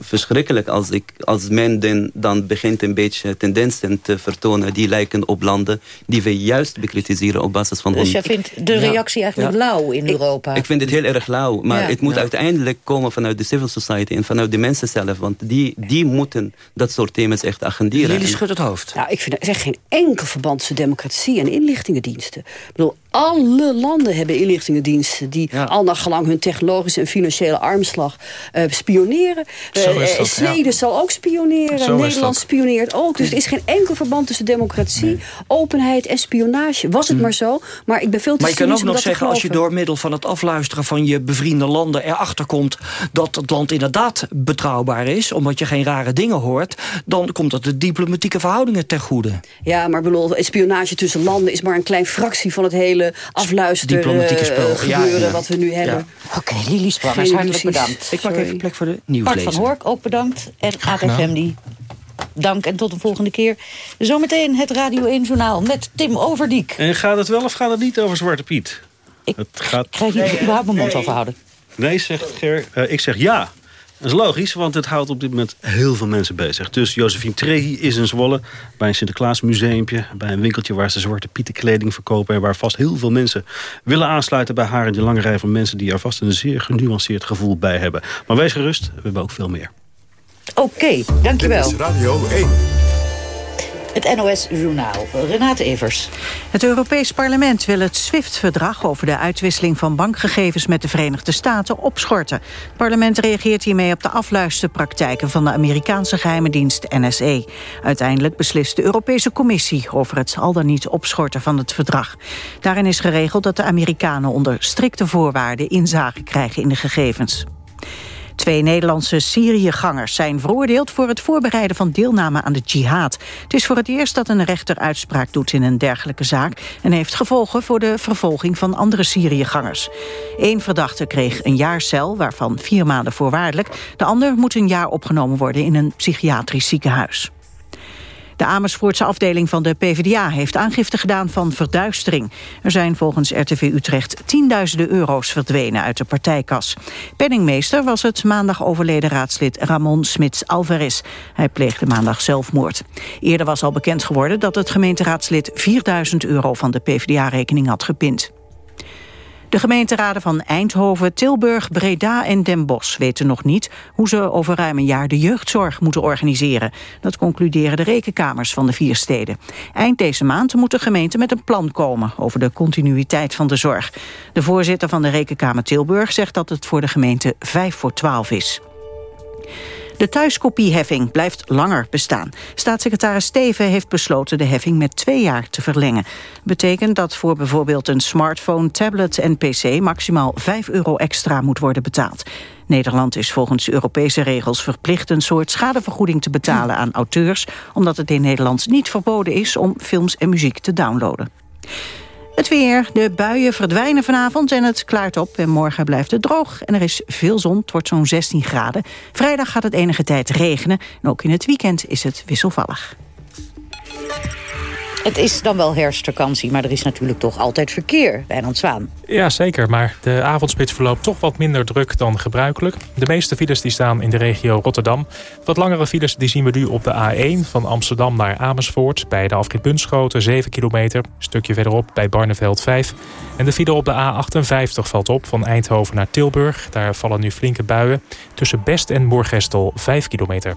verschrikkelijk als, ik, als men den, dan begint een beetje tendensen te vertonen... die lijken op landen die we juist bekritiseren op basis van... Dus jij vindt de reactie ja. eigenlijk ja. lauw in Europa? Ik, vind het heel erg lauw, maar het moet uiteindelijk komen vanuit de civil society... en vanuit de mensen zelf, want die, die moeten dat soort thema's echt agenderen. Jullie schudt het hoofd. Nou, ik vind er is echt geen enkel verband tussen democratie en inlichtingendiensten. Ik bedoel, alle landen hebben inlichtingendiensten... die ja. al naar gelang hun technologische en financiële armslag uh, spioneren. Uh, Zweden ja. zal ook spioneren. Zo Nederland spioneert ook. Dus er is geen enkel verband tussen democratie, nee. openheid en spionage. Was het mm. maar zo. Maar ik ben veel te Maar je kan ook nog zeggen, als je door middel van het afluisteren... van je bevriende landen erachter komt... dat het land inderdaad betrouwbaar is... omdat je geen rare dingen hoort... dan komt dat de diplomatieke verhoudingen ten goede. Ja, maar bedoel, spionage tussen landen... is maar een klein fractie van het hele afluisteren Diplomatieke spel. gebeuren ja, ja. wat we nu hebben. Ja. Oké, okay, Lili Sprangers, hartelijk bedankt. Ik maak even plek voor de nieuwslezer. Bart van Hork, ook bedankt. En AFM die dank en tot de volgende keer. Zometeen het Radio 1 Journaal met Tim Overdiek. En gaat het wel of gaat het niet over Zwarte Piet? Ik het gaat... krijg niet überhaupt mijn mond overhouden. Nee, zegt Ger. Uh, ik zeg ja. Dat is logisch, want het houdt op dit moment heel veel mensen bezig. Dus Josephine Trehi is in Zwolle bij een Sinterklaasmuseumpje... bij een winkeltje waar ze zwarte pietenkleding verkopen... en waar vast heel veel mensen willen aansluiten bij haar... in die lange rij van mensen die er vast een zeer genuanceerd gevoel bij hebben. Maar wees gerust, we hebben ook veel meer. Oké, dankjewel. Dit is Radio 1. Het NOS-journaal. Renate Evers. Het Europees Parlement wil het SWIFT-verdrag... over de uitwisseling van bankgegevens met de Verenigde Staten opschorten. Het parlement reageert hiermee op de afluisterpraktijken... van de Amerikaanse geheime dienst NSE. Uiteindelijk beslist de Europese Commissie... over het al dan niet opschorten van het verdrag. Daarin is geregeld dat de Amerikanen onder strikte voorwaarden... inzage krijgen in de gegevens. Twee Nederlandse Syriëgangers zijn veroordeeld voor het voorbereiden van deelname aan de jihad. Het is voor het eerst dat een rechter uitspraak doet in een dergelijke zaak en heeft gevolgen voor de vervolging van andere Syriëgangers. Eén verdachte kreeg een jaar cel, waarvan vier maanden voorwaardelijk. De ander moet een jaar opgenomen worden in een psychiatrisch ziekenhuis. De Amersfoortse afdeling van de PvdA heeft aangifte gedaan van verduistering. Er zijn volgens RTV Utrecht tienduizenden euro's verdwenen uit de partijkas. Penningmeester was het maandag overleden raadslid Ramon Smits Alvarez. Hij pleegde maandag zelfmoord. Eerder was al bekend geworden dat het gemeenteraadslid 4000 euro van de PvdA-rekening had gepind. De gemeenteraden van Eindhoven, Tilburg, Breda en Den Bosch weten nog niet hoe ze over ruim een jaar de jeugdzorg moeten organiseren. Dat concluderen de rekenkamers van de vier steden. Eind deze maand moet de gemeente met een plan komen over de continuïteit van de zorg. De voorzitter van de rekenkamer Tilburg zegt dat het voor de gemeente 5 voor 12 is. De thuiskopieheffing blijft langer bestaan. Staatssecretaris Steven heeft besloten de heffing met twee jaar te verlengen. Betekent dat voor bijvoorbeeld een smartphone, tablet en pc... maximaal 5 euro extra moet worden betaald. Nederland is volgens Europese regels verplicht een soort schadevergoeding te betalen aan auteurs... omdat het in Nederland niet verboden is om films en muziek te downloaden. Het weer. De buien verdwijnen vanavond en het klaart op. En morgen blijft het droog en er is veel zon. Het wordt zo'n 16 graden. Vrijdag gaat het enige tijd regenen. En ook in het weekend is het wisselvallig. Het is dan wel herfstvakantie, maar er is natuurlijk toch altijd verkeer. Wijnand Zwaan. Ja, zeker. Maar de avondspits verloopt toch wat minder druk dan gebruikelijk. De meeste files die staan in de regio Rotterdam. Wat langere files die zien we nu op de A1 van Amsterdam naar Amersfoort. Bij de afrit Bunschoten 7 kilometer. Stukje verderop bij Barneveld 5. En de file op de A58 valt op van Eindhoven naar Tilburg. Daar vallen nu flinke buien. Tussen Best en Moergestel 5 kilometer.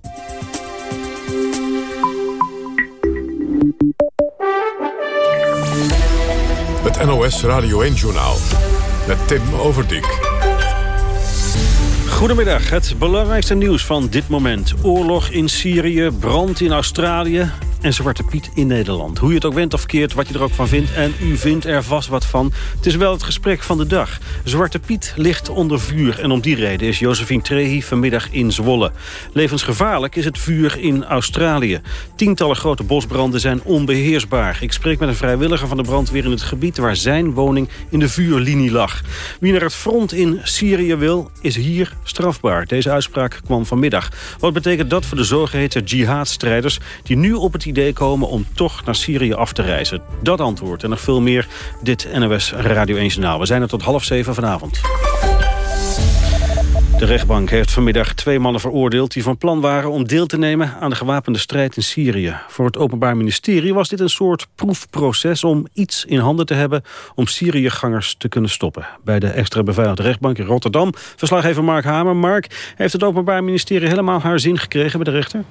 NOS Radio 1-journaal met Tim Overdijk. Goedemiddag, het belangrijkste nieuws van dit moment. Oorlog in Syrië, brand in Australië en Zwarte Piet in Nederland. Hoe je het ook went of keert, wat je er ook van vindt. En u vindt er vast wat van. Het is wel het gesprek van de dag. Zwarte Piet ligt onder vuur en om die reden is Josephine Trehi vanmiddag in Zwolle. Levensgevaarlijk is het vuur in Australië. Tientallen grote bosbranden zijn onbeheersbaar. Ik spreek met een vrijwilliger van de brandweer in het gebied waar zijn woning in de vuurlinie lag. Wie naar het front in Syrië wil, is hier strafbaar. Deze uitspraak kwam vanmiddag. Wat betekent dat voor de zogeheten jihadstrijders die nu op het idee komen om toch naar Syrië af te reizen? Dat antwoord en nog veel meer dit NOS Radio 1 Journaal. We zijn er tot half zeven vanavond. De rechtbank heeft vanmiddag twee mannen veroordeeld... die van plan waren om deel te nemen aan de gewapende strijd in Syrië. Voor het Openbaar Ministerie was dit een soort proefproces... om iets in handen te hebben om Syriëgangers te kunnen stoppen. Bij de extra beveiligde rechtbank in Rotterdam... verslaggever Mark Hamer. Mark, heeft het Openbaar Ministerie helemaal haar zin gekregen bij de rechter?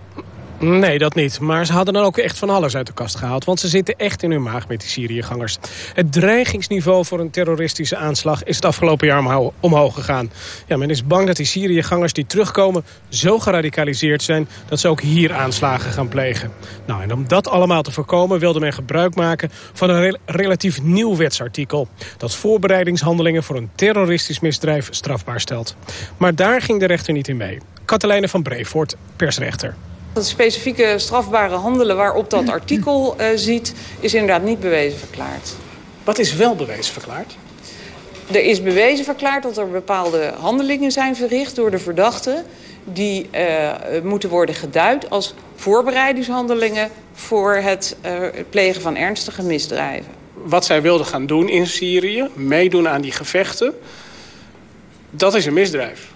Nee, dat niet. Maar ze hadden dan ook echt van alles uit de kast gehaald. Want ze zitten echt in hun maag met die Syriëgangers. Het dreigingsniveau voor een terroristische aanslag is het afgelopen jaar omhoog gegaan. Ja, men is bang dat die Syriëgangers die terugkomen zo geradicaliseerd zijn... dat ze ook hier aanslagen gaan plegen. Nou, en om dat allemaal te voorkomen wilde men gebruik maken van een relatief nieuw wetsartikel... dat voorbereidingshandelingen voor een terroristisch misdrijf strafbaar stelt. Maar daar ging de rechter niet in mee. Katelijne van Brevoort, persrechter. Het specifieke strafbare handelen waarop dat artikel uh, ziet... is inderdaad niet bewezen verklaard. Wat is wel bewezen verklaard? Er is bewezen verklaard dat er bepaalde handelingen zijn verricht door de verdachte... die uh, moeten worden geduid als voorbereidingshandelingen... voor het uh, plegen van ernstige misdrijven. Wat zij wilden gaan doen in Syrië, meedoen aan die gevechten... dat is een misdrijf.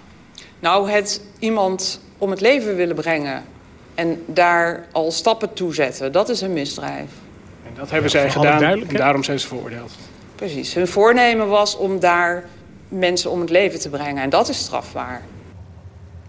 Nou, het iemand om het leven willen brengen en daar al stappen toe zetten. Dat is een misdrijf. En dat hebben zij gedaan en daarom zijn ze veroordeeld. Precies. Hun voornemen was om daar mensen om het leven te brengen. En dat is strafbaar.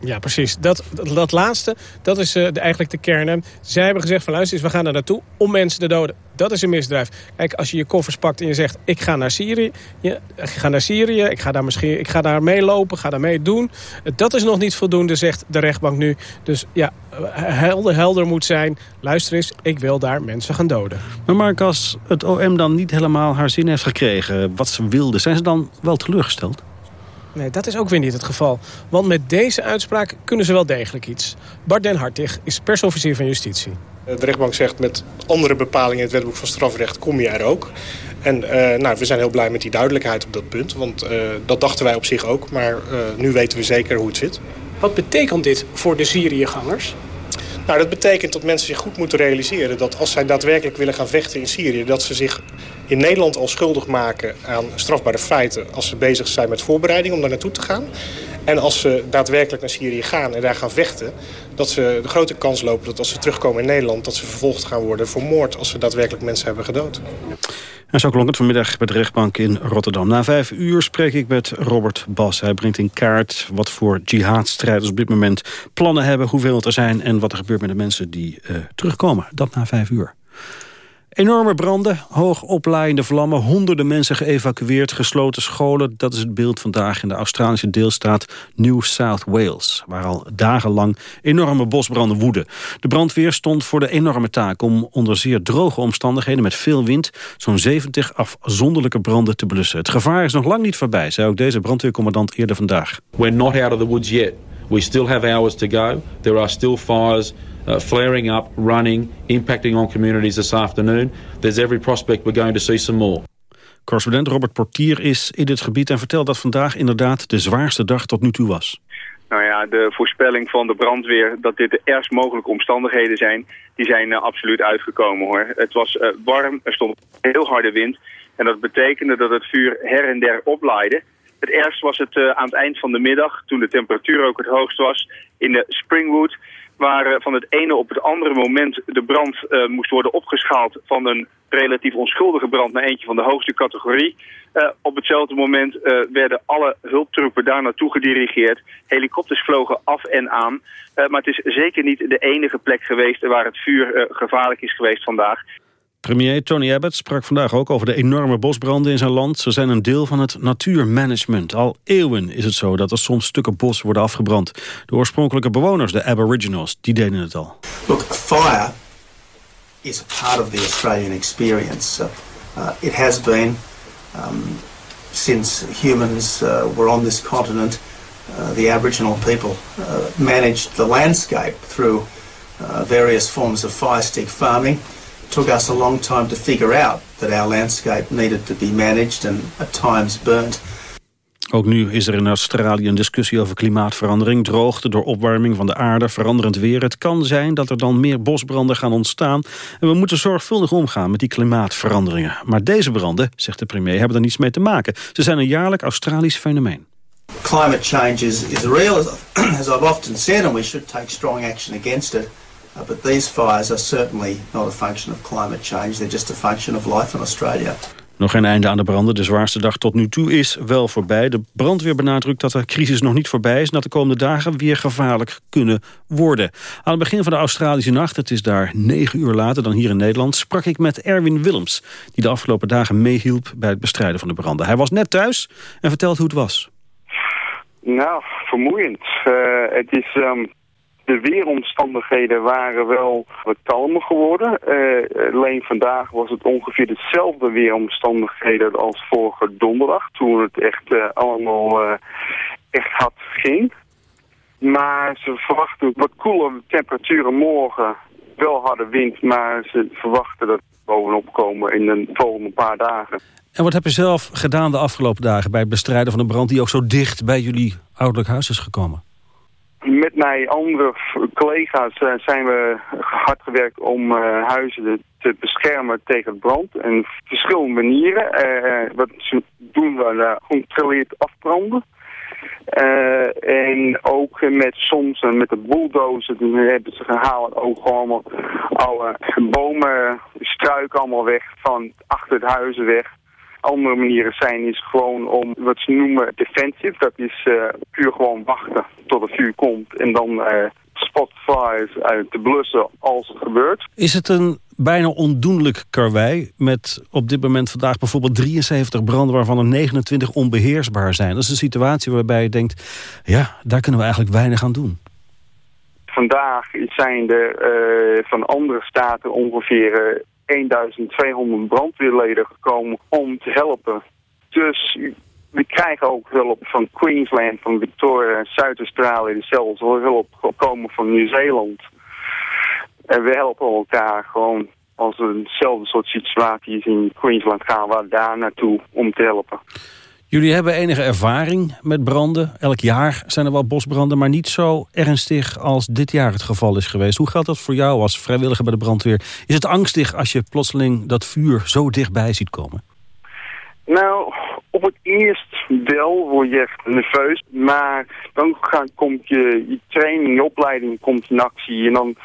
Ja, precies. Dat, dat, laatste, dat is de, eigenlijk de kern. Zij hebben gezegd van luister eens, we gaan daar naartoe om mensen te doden. Dat is een misdrijf. Kijk, als je je koffers pakt en je zegt... ik ga naar Syrië, ik ga naar Syrië, ik ga daar misschien, ik ga daar meelopen, ga daar mee doen. Dat is nog niet voldoende, zegt de rechtbank nu. Dus ja, helder, helder moet zijn. Luister eens, ik wil daar mensen gaan doden. Maar Mark, als het OM dan niet helemaal haar zin heeft gekregen... wat ze wilde, zijn ze dan wel teleurgesteld? Nee, dat is ook weer niet het geval. Want met deze uitspraak kunnen ze wel degelijk iets. Bart den Hartig is persofficier van justitie. De rechtbank zegt met andere bepalingen in het wetboek van strafrecht kom je er ook. En uh, nou, we zijn heel blij met die duidelijkheid op dat punt. Want uh, dat dachten wij op zich ook. Maar uh, nu weten we zeker hoe het zit. Wat betekent dit voor de Syriëgangers? Nou, dat betekent dat mensen zich goed moeten realiseren... dat als zij daadwerkelijk willen gaan vechten in Syrië... dat ze zich in Nederland al schuldig maken aan strafbare feiten... als ze bezig zijn met voorbereiding om daar naartoe te gaan. En als ze daadwerkelijk naar Syrië gaan en daar gaan vechten... dat ze de grote kans lopen dat als ze terugkomen in Nederland... dat ze vervolgd gaan worden voor moord als ze daadwerkelijk mensen hebben gedood. En zo klonk het vanmiddag bij de rechtbank in Rotterdam. Na vijf uur spreek ik met Robert Bas. Hij brengt in kaart wat voor jihadstrijders op dit moment plannen hebben... hoeveel er zijn en wat er gebeurt met de mensen die uh, terugkomen. Dat na vijf uur. Enorme branden, hoog oplaaiende vlammen, honderden mensen geëvacueerd, gesloten scholen. Dat is het beeld vandaag in de Australische deelstaat New South Wales... waar al dagenlang enorme bosbranden woeden. De brandweer stond voor de enorme taak om onder zeer droge omstandigheden... met veel wind zo'n 70 afzonderlijke branden te blussen. Het gevaar is nog lang niet voorbij, zei ook deze brandweercommandant eerder vandaag. We're not out of the woods yet. We still have hours to go. There are still fires uh, flaring up, running, impacting on communities this afternoon. There's every prospect we're going to see some more. Correspondent Robert Portier is in dit gebied en vertelt dat vandaag inderdaad de zwaarste dag tot nu toe was. Nou ja, de voorspelling van de brandweer dat dit de ergst mogelijke omstandigheden zijn, die zijn uh, absoluut uitgekomen hoor. Het was uh, warm, er stond heel harde wind en dat betekende dat het vuur her en der oplaaide. Het ergst was het uh, aan het eind van de middag, toen de temperatuur ook het hoogst was, in de Springwood waar uh, van het ene op het andere moment de brand uh, moest worden opgeschaald van een relatief onschuldige brand naar eentje van de hoogste categorie. Uh, op hetzelfde moment werden alle hulptroepen daar naartoe gedirigeerd. Helikopters vlogen af en aan. maar het is zeker niet de enige plek geweest waar het vuur gevaarlijk is geweest vandaag. Premier Tony Abbott sprak vandaag ook over de enorme bosbranden in zijn land. Ze zijn een deel van het natuurmanagement. Al eeuwen is het zo dat er soms stukken bos worden afgebrand. De oorspronkelijke bewoners, de aboriginals, die deden het al. Look, fire is a part of the Australian experience. Uh, it has been um, since humans uh, were on this continent, uh, the Aboriginal people uh, managed the landscape through uh, various forms of fire stick farming. Took us a long time to figure out that our landscape needed to be managed and at times burnt. Ook nu is er in Australië een discussie over klimaatverandering, droogte door opwarming van de aarde, veranderend weer. Het kan zijn dat er dan meer bosbranden gaan ontstaan en we moeten zorgvuldig omgaan met die klimaatveranderingen. Maar deze branden, zegt de premier, hebben er niets mee te maken. Ze zijn een jaarlijk Australisch fenomeen. Climate change is, is real, as I've often said, and we should take strong action against it. Uh, but these fires are certainly not a function of climate change. They're just a function of life in Australia. Nog geen einde aan de branden. De zwaarste dag tot nu toe is wel voorbij. De brandweer benadrukt dat de crisis nog niet voorbij is... en dat de komende dagen weer gevaarlijk kunnen worden. Aan het begin van de Australische nacht, het is daar negen uur later dan hier in Nederland... sprak ik met Erwin Willems, die de afgelopen dagen meehielp... bij het bestrijden van de branden. Hij was net thuis en vertelt hoe het was. Nou, vermoeiend. Uh, het is... Um de weeromstandigheden waren wel wat kalmer geworden. Uh, alleen vandaag was het ongeveer dezelfde weeromstandigheden als vorige donderdag. Toen het echt uh, allemaal uh, echt hard ging. Maar ze verwachten wat koelere temperaturen morgen. Wel harde wind, maar ze verwachten dat bovenop komen in de volgende paar dagen. En wat heb je zelf gedaan de afgelopen dagen bij het bestrijden van de brand... die ook zo dicht bij jullie ouderlijk huis is gekomen? Met mijn andere collega's uh, zijn we hard gewerkt om uh, huizen te beschermen tegen brand. En verschillende manieren. Uh, wat doen we? gecontroleerd afbranden. en ook met soms met de bulldozer hebben ze gehaald ook allemaal oude bomen, struiken allemaal weg van achter de huizen weg andere manieren zijn is gewoon om wat ze noemen defensive. Dat is uh, puur gewoon wachten tot het vuur komt en dan uh, spotfires uit te blussen als het gebeurt. Is het een bijna ondoenlijk karwei met op dit moment vandaag bijvoorbeeld 73 branden waarvan er 29 onbeheersbaar zijn? Dat is een situatie waarbij je denkt, ja, daar kunnen we eigenlijk weinig aan doen. Vandaag zijn er uh, van andere staten ongeveer 1200 brandweerleden gekomen om te helpen. Dus we krijgen ook hulp van Queensland, van Victoria, Zuid-Australië, zelfs hulp gekomen van Nieuw-Zeeland. En we helpen elkaar gewoon als er eenzelfde soort situatie is in Queensland gaan we daar naartoe om te helpen. Jullie hebben enige ervaring met branden. Elk jaar zijn er wel bosbranden, maar niet zo ernstig als dit jaar het geval is geweest. Hoe geldt dat voor jou als vrijwilliger bij de brandweer? Is het angstig als je plotseling dat vuur zo dichtbij ziet komen? Nou, op het eerst wel word je echt nerveus. Maar dan gaat, komt je, je training, je opleiding komt in actie. En dan,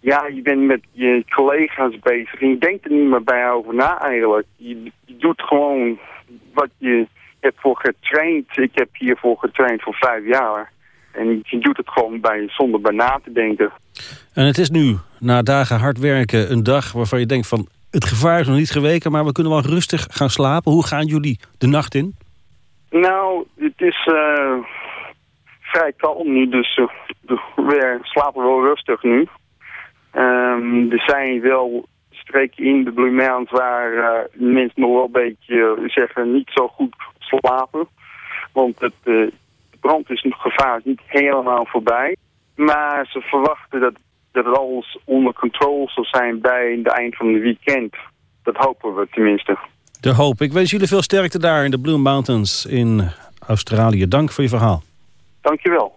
ja, je bent met je collega's bezig. En je denkt er niet meer bij over na eigenlijk. Je doet gewoon wat je hebt voor getraind. Ik heb hiervoor getraind voor vijf jaar. En je doet het gewoon bij, zonder bij na te denken. En het is nu, na dagen hard werken, een dag waarvan je denkt van... het gevaar is nog niet geweken, maar we kunnen wel rustig gaan slapen. Hoe gaan jullie de nacht in? Nou, het is uh, vrij kalm nu, dus uh, we slapen wel rustig nu. Um, er zijn wel streken in de Blue Mountains waar uh, mensen nog wel een beetje uh, zeggen niet zo goed slapen. Want het uh, brand is nog gevaar niet helemaal voorbij. Maar ze verwachten dat, dat het alles onder controle zal zijn bij het eind van het weekend. Dat hopen we tenminste. De hoop. Ik wens jullie veel sterkte daar in de Blue Mountains in Australië. Dank voor je verhaal. Dankjewel.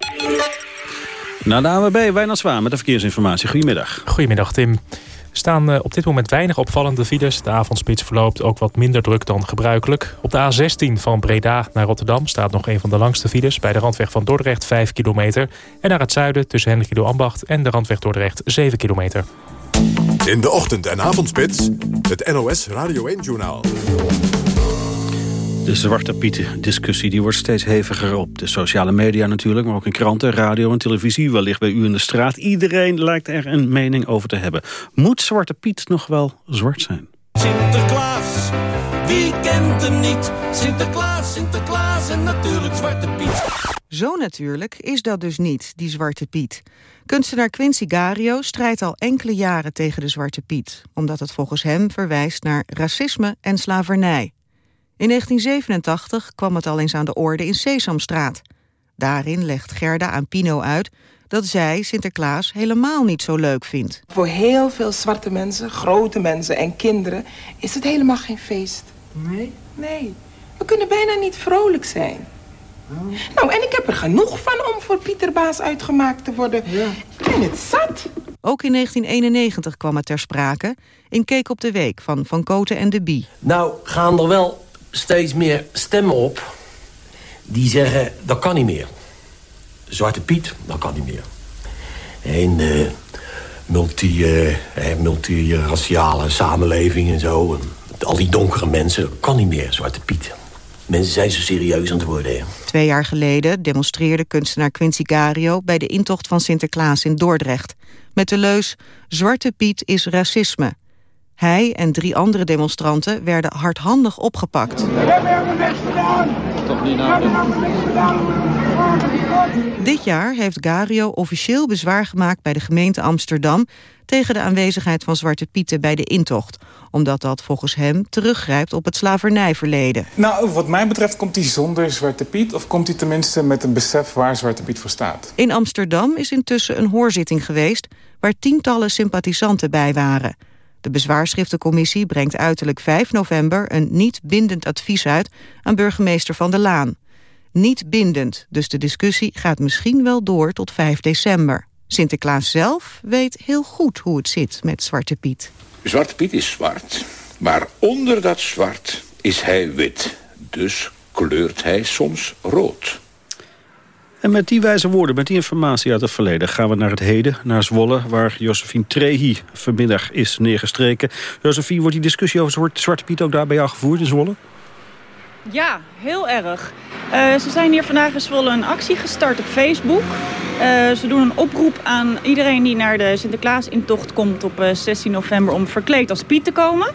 Nou, de AWB, Wijnand Zwaan met de verkeersinformatie. Goedemiddag. Goedemiddag, Tim staan eh, op dit moment weinig opvallende files. De avondspits verloopt ook wat minder druk dan gebruikelijk. Op de A16 van Breda naar Rotterdam staat nog een van de langste files... bij de randweg van Dordrecht 5 kilometer. En naar het zuiden tussen Hendrikido Ambacht en de randweg Dordrecht 7 kilometer. In de ochtend- en avondspits, het NOS Radio 1-journaal. De Zwarte Piet-discussie die wordt steeds heviger op de sociale media natuurlijk... maar ook in kranten, radio en televisie, wellicht bij u in de straat. Iedereen lijkt er een mening over te hebben. Moet Zwarte Piet nog wel zwart zijn? Sinterklaas, wie kent hem niet? Sinterklaas, Sinterklaas en natuurlijk Zwarte Piet. Zo natuurlijk is dat dus niet, die Zwarte Piet. Kunstenaar Quincy Gario strijdt al enkele jaren tegen de Zwarte Piet... omdat het volgens hem verwijst naar racisme en slavernij. In 1987 kwam het al eens aan de orde in Sesamstraat. Daarin legt Gerda aan Pino uit dat zij Sinterklaas helemaal niet zo leuk vindt. Voor heel veel zwarte mensen, grote mensen en kinderen... is het helemaal geen feest. Nee? Nee. We kunnen bijna niet vrolijk zijn. Nou, en ik heb er genoeg van om voor Pieterbaas uitgemaakt te worden. Ja. Ik ben het zat. Ook in 1991 kwam het ter sprake in Keek op de Week van Van Koten en de Bie. Nou, gaan er wel steeds meer stemmen op die zeggen dat kan niet meer. Zwarte Piet, dat kan niet meer. En uh, multi, uh, multiraciale samenleving en zo. En al die donkere mensen, dat kan niet meer, Zwarte Piet. Mensen zijn zo serieus aan het worden. Hè. Twee jaar geleden demonstreerde kunstenaar Quincy Gario... bij de intocht van Sinterklaas in Dordrecht. Met de leus Zwarte Piet is racisme. Hij en drie andere demonstranten werden hardhandig opgepakt. We hebben hem niks gedaan! Toch niet Dit jaar heeft Gario officieel bezwaar gemaakt bij de gemeente Amsterdam... tegen de aanwezigheid van Zwarte Pieten bij de intocht omdat dat volgens hem teruggrijpt op het slavernijverleden. Nou, wat mij betreft komt hij zonder Zwarte Piet... of komt hij tenminste met een besef waar Zwarte Piet voor staat. In Amsterdam is intussen een hoorzitting geweest... waar tientallen sympathisanten bij waren. De bezwaarschriftencommissie brengt uiterlijk 5 november... een niet bindend advies uit aan burgemeester Van der Laan. Niet bindend, dus de discussie gaat misschien wel door tot 5 december. Sinterklaas zelf weet heel goed hoe het zit met Zwarte Piet. Zwarte Piet is zwart, maar onder dat zwart is hij wit. Dus kleurt hij soms rood. En met die wijze woorden, met die informatie uit het verleden... gaan we naar het heden, naar Zwolle, waar Josephine Trehi vanmiddag is neergestreken. Josephine, wordt die discussie over Zwarte Piet ook daar bij jou gevoerd in Zwolle? Ja, heel erg. Uh, ze zijn hier vandaag in Zwolle een actie gestart op Facebook. Uh, ze doen een oproep aan iedereen die naar de Sinterklaas-intocht komt op 16 eh, november... om verkleed als Piet te komen.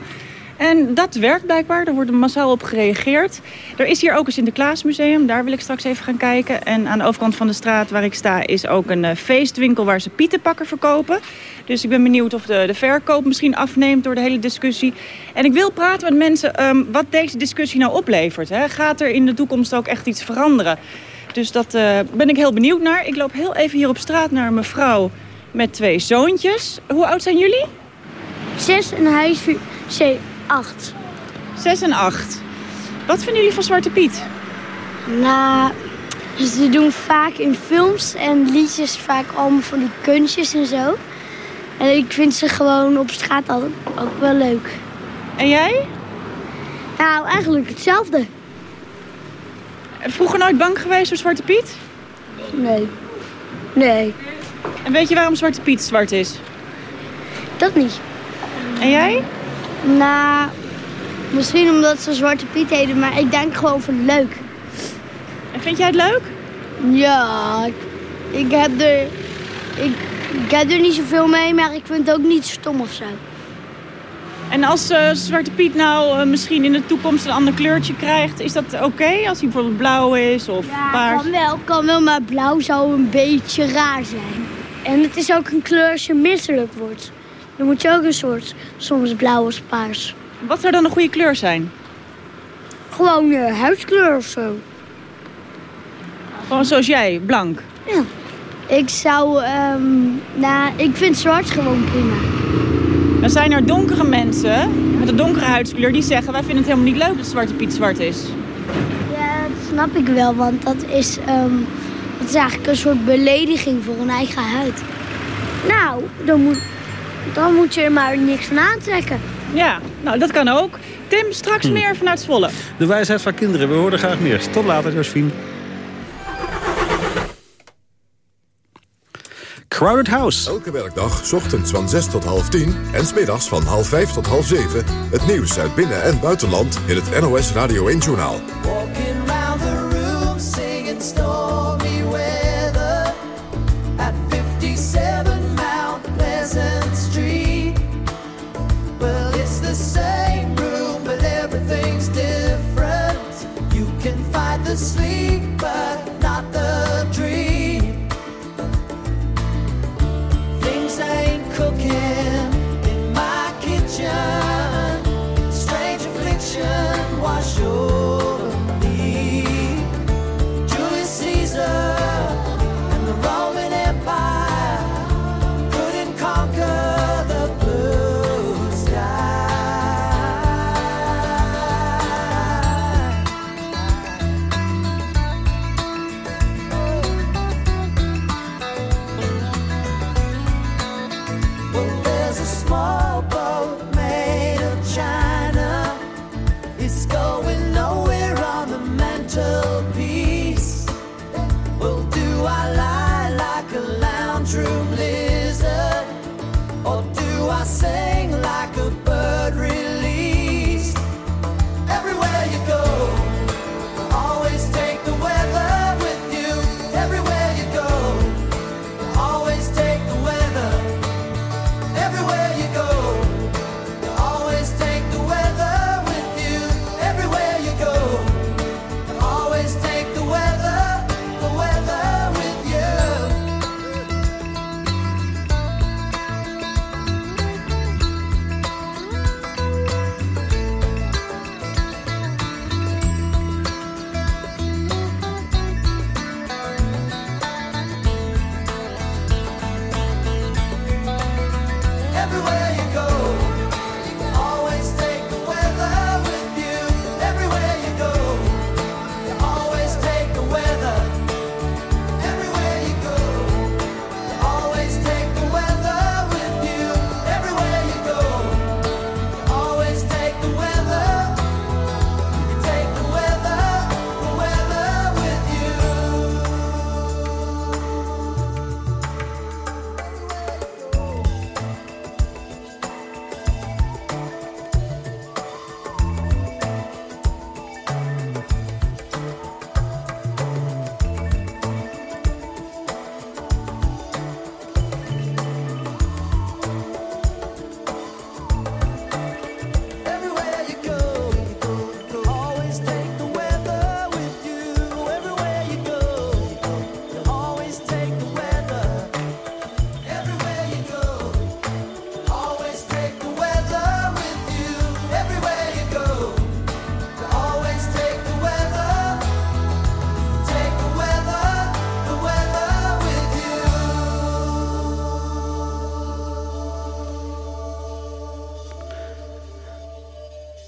En dat werkt blijkbaar, er wordt massaal op gereageerd. Er is hier ook een Sinterklaasmuseum, daar wil ik straks even gaan kijken. En aan de overkant van de straat waar ik sta is ook een uh, feestwinkel waar ze pietenpakken verkopen. Dus ik ben benieuwd of de, de verkoop misschien afneemt door de hele discussie. En ik wil praten met mensen um, wat deze discussie nou oplevert. Hè? Gaat er in de toekomst ook echt iets veranderen? Dus dat uh, ben ik heel benieuwd naar. Ik loop heel even hier op straat naar een mevrouw met twee zoontjes. Hoe oud zijn jullie? Zes en hij is Acht. Zes en acht. Wat vinden jullie van Zwarte Piet? Nou, ze doen vaak in films en liedjes vaak allemaal van die kunstjes en zo. En ik vind ze gewoon op straat altijd ook wel leuk. En jij? Nou, eigenlijk hetzelfde. Vroeger nooit bang geweest voor Zwarte Piet? Nee. Nee. En weet je waarom Zwarte Piet zwart is? Dat niet. En jij? Nou, misschien omdat ze Zwarte Piet heden, maar ik denk gewoon van leuk. En vind jij het leuk? Ja, ik, heb er, ik, ik heb er niet zoveel mee, maar ik vind het ook niet stom of zo. En als uh, Zwarte Piet nou uh, misschien in de toekomst een ander kleurtje krijgt, is dat oké? Als hij bijvoorbeeld blauw is of ja, paars? kan wel, kan wel, maar blauw zou een beetje raar zijn. En het is ook een kleur als je misselijk wordt. Dan moet je ook een soort, soms blauw of paars. Wat zou dan een goede kleur zijn? Gewoon uh, huidskleur of zo. Gewoon zoals jij, blank? Ja. Ik zou, um, nou, ik vind zwart gewoon prima. Dan zijn er donkere mensen met een donkere huidskleur die zeggen... wij vinden het helemaal niet leuk dat Zwarte Piet zwart is. Ja, dat snap ik wel, want dat is, um, dat is eigenlijk een soort belediging voor een eigen huid. Nou, dan moet, dan moet je er maar niks van aantrekken. Ja, nou dat kan ook. Tim, straks hm. meer vanuit Zwolle. De wijsheid van kinderen, we horen graag meer. Tot later, Josephine. Crowded House. Elke werkdag, ochtends van 6 tot half 10 en smiddags van half 5 tot half 7... het nieuws uit binnen- en buitenland in het NOS Radio 1-journaal.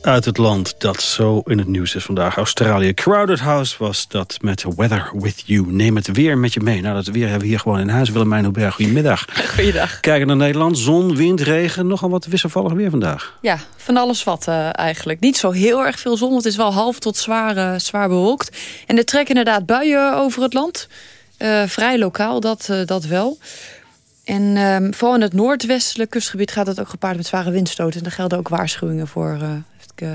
Uit het land dat zo in het nieuws is vandaag. Australië. Crowded House was dat met Weather With You. Neem het weer met je mee. Nou, dat weer hebben we hier gewoon in huis. Willemijn Hoeberg, goedemiddag. Goeiedag. Kijken naar Nederland. Zon, wind, regen. Nogal wat wisselvallig weer vandaag. Ja, van alles wat eh, eigenlijk. Niet zo heel erg veel zon. Het is wel half tot zwaar, eh, zwaar bewolkt. En er trekken inderdaad buien over het land. Eh, vrij lokaal, dat, dat wel. En ehm, vooral in het noordwestelijk kustgebied gaat het ook gepaard met zware windstoten. En daar gelden ook waarschuwingen voor,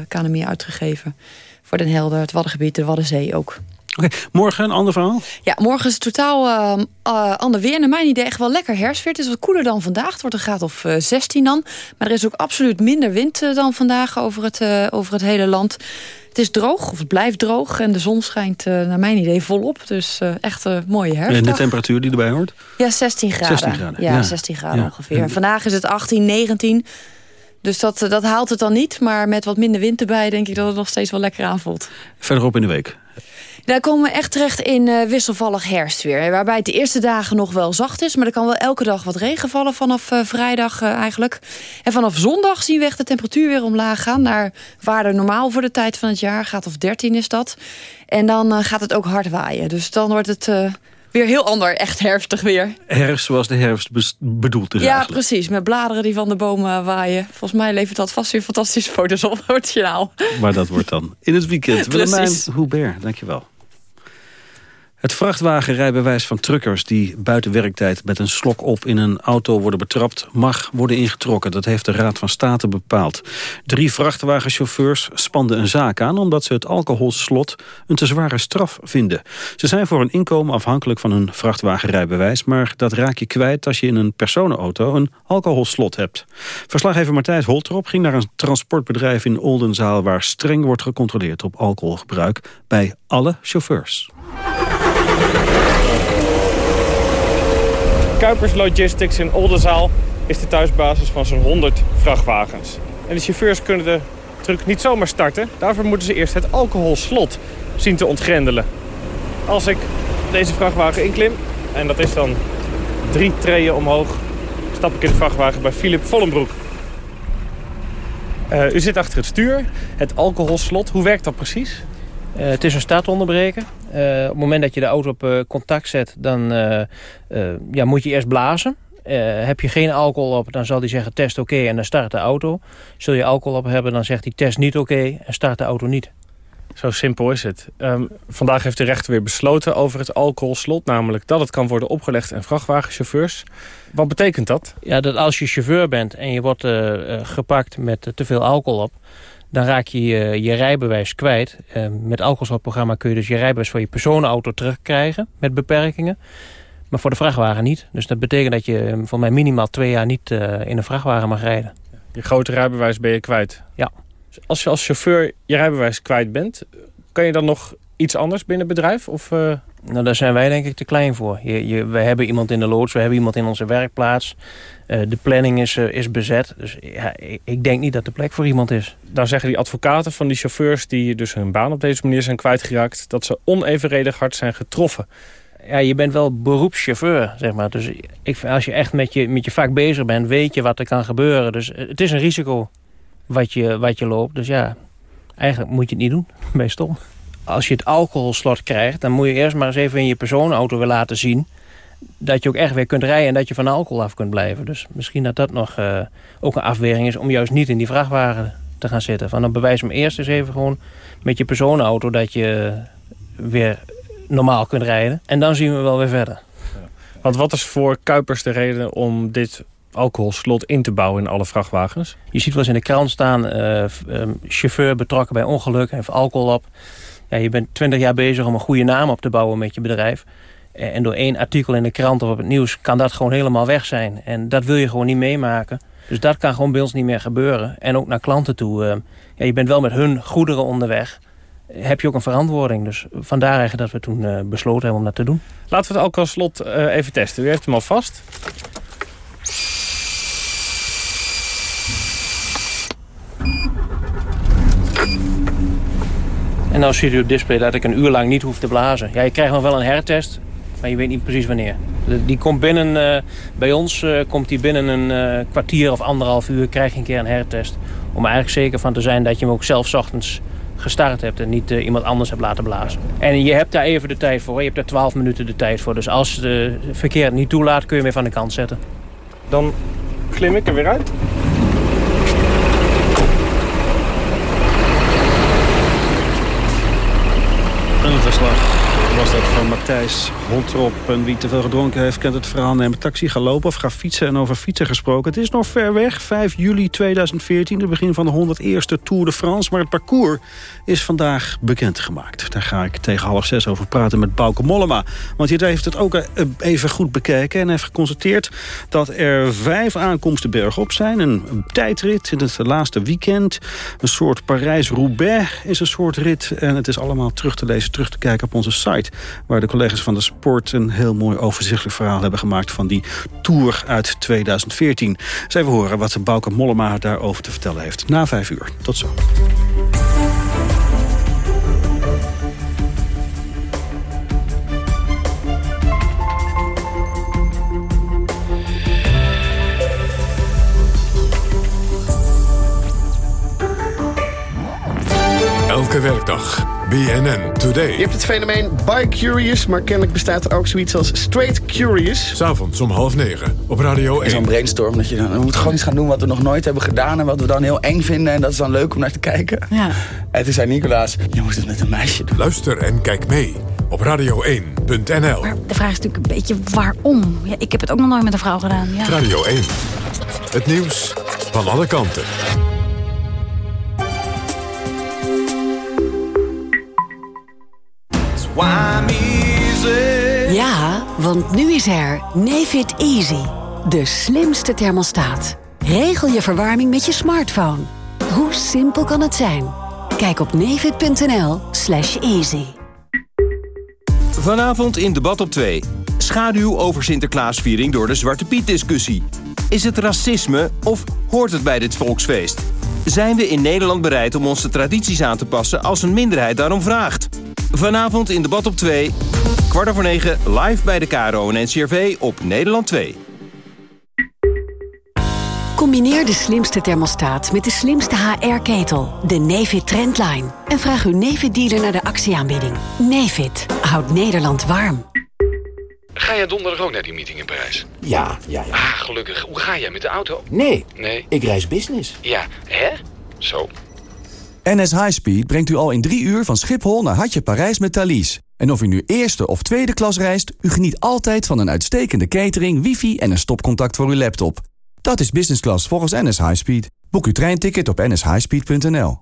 KNMI uitgegeven. Voor Den Helder, het Waddengebied, de Waddenzee ook. Oké, morgen een ander verhaal? Ja, morgen is het totaal ehm, eh, ander weer. Naar mijn idee echt wel lekker herfstweer. Het is wat koeler dan vandaag. Het wordt een graad of eh, 16 dan. Maar er is ook absoluut minder wind dan vandaag over het, over het hele land. Het is droog, of het blijft droog. En de zon schijnt naar mijn idee volop. Dus echt een mooie En de temperatuur die erbij hoort? Ja, 16 graden. 16 graden, Ja, ja. 16 graden Ja. ongeveer. En vandaag is het 18, 19. Dus dat, dat haalt het dan niet. Maar met wat minder wind erbij denk ik dat het nog steeds wel lekker aanvoelt. Verderop in de week. Daar komen we echt terecht in eh, wisselvallig herfstweer. Waarbij het de eerste dagen nog wel zacht is. Maar er kan wel elke dag wat regen vallen vanaf eh, vrijdag eh, eigenlijk. En vanaf zondag zien we echt de temperatuur weer omlaag gaan. Naar waarde normaal voor de tijd van het jaar. Gaat of 13 is dat. En dan eh, gaat het ook hard waaien. Dus dan wordt het eh, weer heel ander, echt herfstig weer. Herfst zoals de herfst bedoeld is Ja, eigenlijk. precies. Met bladeren die van de bomen waaien. Volgens mij levert dat vast weer fantastische foto's op. Origineel. Maar dat wordt dan in het weekend. Willemijn Hubert, dankjewel. Het vrachtwagenrijbewijs van truckers die buiten werktijd met een slok op in een auto worden betrapt, mag worden ingetrokken. Dat heeft de Raad van State bepaald. Drie vrachtwagenchauffeurs spanden een zaak aan omdat ze het alcoholslot een te zware straf vinden. Ze zijn voor een inkomen afhankelijk van hun vrachtwagenrijbewijs, maar dat raak je kwijt als je in een personenauto een alcoholslot hebt. Verslaggever Matthijs Holtrop ging naar een transportbedrijf in Oldenzaal waar streng wordt gecontroleerd op alcoholgebruik bij alle chauffeurs. Kuipers Logistics in Oldenzaal is de thuisbasis van zo'n 100 vrachtwagens. En de chauffeurs kunnen de truck niet zomaar starten. Daarvoor moeten ze eerst het alcoholslot zien te ontgrendelen. Als ik deze vrachtwagen inklim, en dat is dan drie treeën omhoog, stap ik in de vrachtwagen bij Philip Vollenbroek. Eh, u zit achter het stuur, het alcoholslot. Hoe werkt dat precies? Eh, het is een startonderbreker. Eh, op het moment dat je de auto op eh, contact zet, dan eh, ja, moet je eerst blazen. Heb je geen alcohol op, dan zal hij zeggen test oké en dan start de auto. Zul je alcohol op hebben, dan zegt hij test niet oké en start de auto niet. Zo simpel is het. Ehm, vandaag heeft de rechter weer besloten over het alcoholslot. Namelijk dat het kan worden opgelegd aan vrachtwagenchauffeurs. Wat betekent dat? Ja, dat als je chauffeur bent en je wordt gepakt met te veel alcohol op... dan raak je je, je rijbewijs kwijt. Uh, met alcoholslotprogramma kun je dus je rijbewijs voor je personenauto terugkrijgen... met beperkingen. Maar voor de vrachtwagen niet. Dus dat betekent dat je voor mij minimaal twee jaar niet in een vrachtwagen mag rijden. Je grote rijbewijs ben je kwijt? Ja. Als je als chauffeur je rijbewijs kwijt bent... kan je dan nog iets anders binnen het bedrijf? Of, uh... Nou, daar zijn wij denk ik te klein voor. Je, je, we hebben iemand in de loods, we hebben iemand in onze werkplaats. Uh, de planning is, uh, is bezet. Dus ja, ik, ik, denk niet dat de plek voor iemand is. Dan zeggen die advocaten van die chauffeurs... die dus hun baan op deze manier zijn kwijtgeraakt... dat ze onevenredig hard zijn getroffen. Ja, je bent wel beroepschauffeur, zeg maar. Dus ik, als je echt met je, met je vak bezig bent, weet je wat er kan gebeuren. Dus het is een risico wat je, wat je loopt. Dus ja, eigenlijk moet je het niet doen. Ben je stom. Als je het alcoholslot krijgt, dan moet je eerst maar eens even in je personenauto weer laten zien... dat je ook echt weer kunt rijden en dat je van alcohol af kunt blijven. Dus misschien dat dat nog uh, ook een afwering is om juist niet in die vrachtwagen te gaan zitten. Van dan bewijs hem eerst eens even gewoon met je personenauto dat je weer normaal kunt rijden. En dan zien we wel weer verder. Want wat is voor Kuipers de reden om dit alcoholslot in te bouwen in alle vrachtwagens? Je ziet wel eens in de krant staan, uh, um, chauffeur betrokken bij ongeluk, heeft alcohol op. Ja, je bent twintig jaar bezig om een goede naam op te bouwen met je bedrijf. En door één artikel in de krant of op het nieuws kan dat gewoon helemaal weg zijn. En dat wil je gewoon niet meemaken. Dus dat kan gewoon bij ons niet meer gebeuren. En ook naar klanten toe. Uh, ja, je bent wel met hun goederen onderweg. Heb je ook een verantwoording. Dus vandaar eigenlijk dat we toen uh, besloten hebben om dat te doen. Laten we het alcoholslot even testen. U heeft hem al vast. En dan ziet u op display dat ik een uur lang niet hoef te blazen. Ja, je krijgt nog wel een hertest, maar je weet niet precies wanneer. Die komt binnen, uh, bij ons uh, komt die binnen een uh, kwartier of anderhalf uur... krijg je een keer een hertest. Om er eigenlijk zeker van te zijn dat je hem ook zelf ochtends gestart hebt... en niet iemand anders hebt laten blazen. En je hebt daar even de tijd voor. Je hebt daar 12 minuten de tijd voor. Dus als het verkeer het niet toelaat, kun je hem weer van de kant zetten. Dan klim ik er weer uit. Een verslag was van Matthijs Hontrop. En wie te veel gedronken heeft, kent het verhaal. Neem een taxi, gaan lopen of ga fietsen. En over fietsen gesproken. Het is nog ver weg. 5 juli 2014, het begin van de 101ste Tour de France. Maar het parcours is vandaag bekendgemaakt. Daar ga ik tegen half zes over praten met Bauke Mollema. Want hij heeft het ook even goed bekeken. En heeft geconstateerd dat er vijf aankomsten bergop zijn. Een tijdrit in het laatste weekend. Een soort Parijs-Roubaix is een soort rit. En het is allemaal terug te lezen, terug te kijken op onze site waar de collega's van de sport een heel mooi overzichtelijk verhaal hebben gemaakt... van die Tour uit 2014. Eens even horen wat Bouke Mollema daarover te vertellen heeft. Na vijf uur. Tot zo. Elke werkdag. BNN Today. Je hebt het fenomeen bi-curious, maar kennelijk bestaat er ook zoiets als straight curious. S'avonds om half negen op Radio 1. Zo'n brainstorm, dat je dan, we moeten gewoon iets gaan doen wat we nog nooit hebben gedaan... en wat we dan heel eng vinden en dat is dan leuk om naar te kijken. Ja. En toen zei Nicolaas, je moet het met een meisje doen. Luister en kijk mee op radio1.nl. Maar de vraag is natuurlijk een beetje waarom. Ja, ik heb het ook nog nooit met een vrouw gedaan. Ja. Radio 1. Het nieuws van alle kanten. Want nu is er Nefit Easy. De slimste thermostaat. Regel je verwarming met je smartphone. Hoe simpel kan het zijn? Kijk op nefit.nl slash easy. Vanavond in Debat op 2. Schaduw over Sinterklaasviering door de Zwarte Piet-discussie. Is het racisme of hoort het bij dit volksfeest? Zijn we in Nederland bereid om onze tradities aan te passen als een minderheid daarom vraagt? Vanavond in Debat op 2, kwart over negen, live bij de KRO en NCRV op Nederland 2. Combineer de slimste thermostaat met de slimste HR-ketel, de Nefit Trendline. En vraag uw Nefit-dealer naar de actieaanbieding. Nefit houdt Nederland warm. Ga jij donderdag ook naar die meeting in Parijs? Ja, ja, ja. Ah, gelukkig. Hoe ga jij met de auto? Nee, Nee? ik reis business. Ja, hè? Zo. NS Highspeed brengt u al in drie uur van Schiphol naar Hartje Parijs met Thalys. En of u nu eerste of tweede klas reist, u geniet altijd van een uitstekende catering, wifi en een stopcontact voor uw laptop. Dat is business class volgens NS Highspeed. Boek uw treinticket op nshighspeed.nl.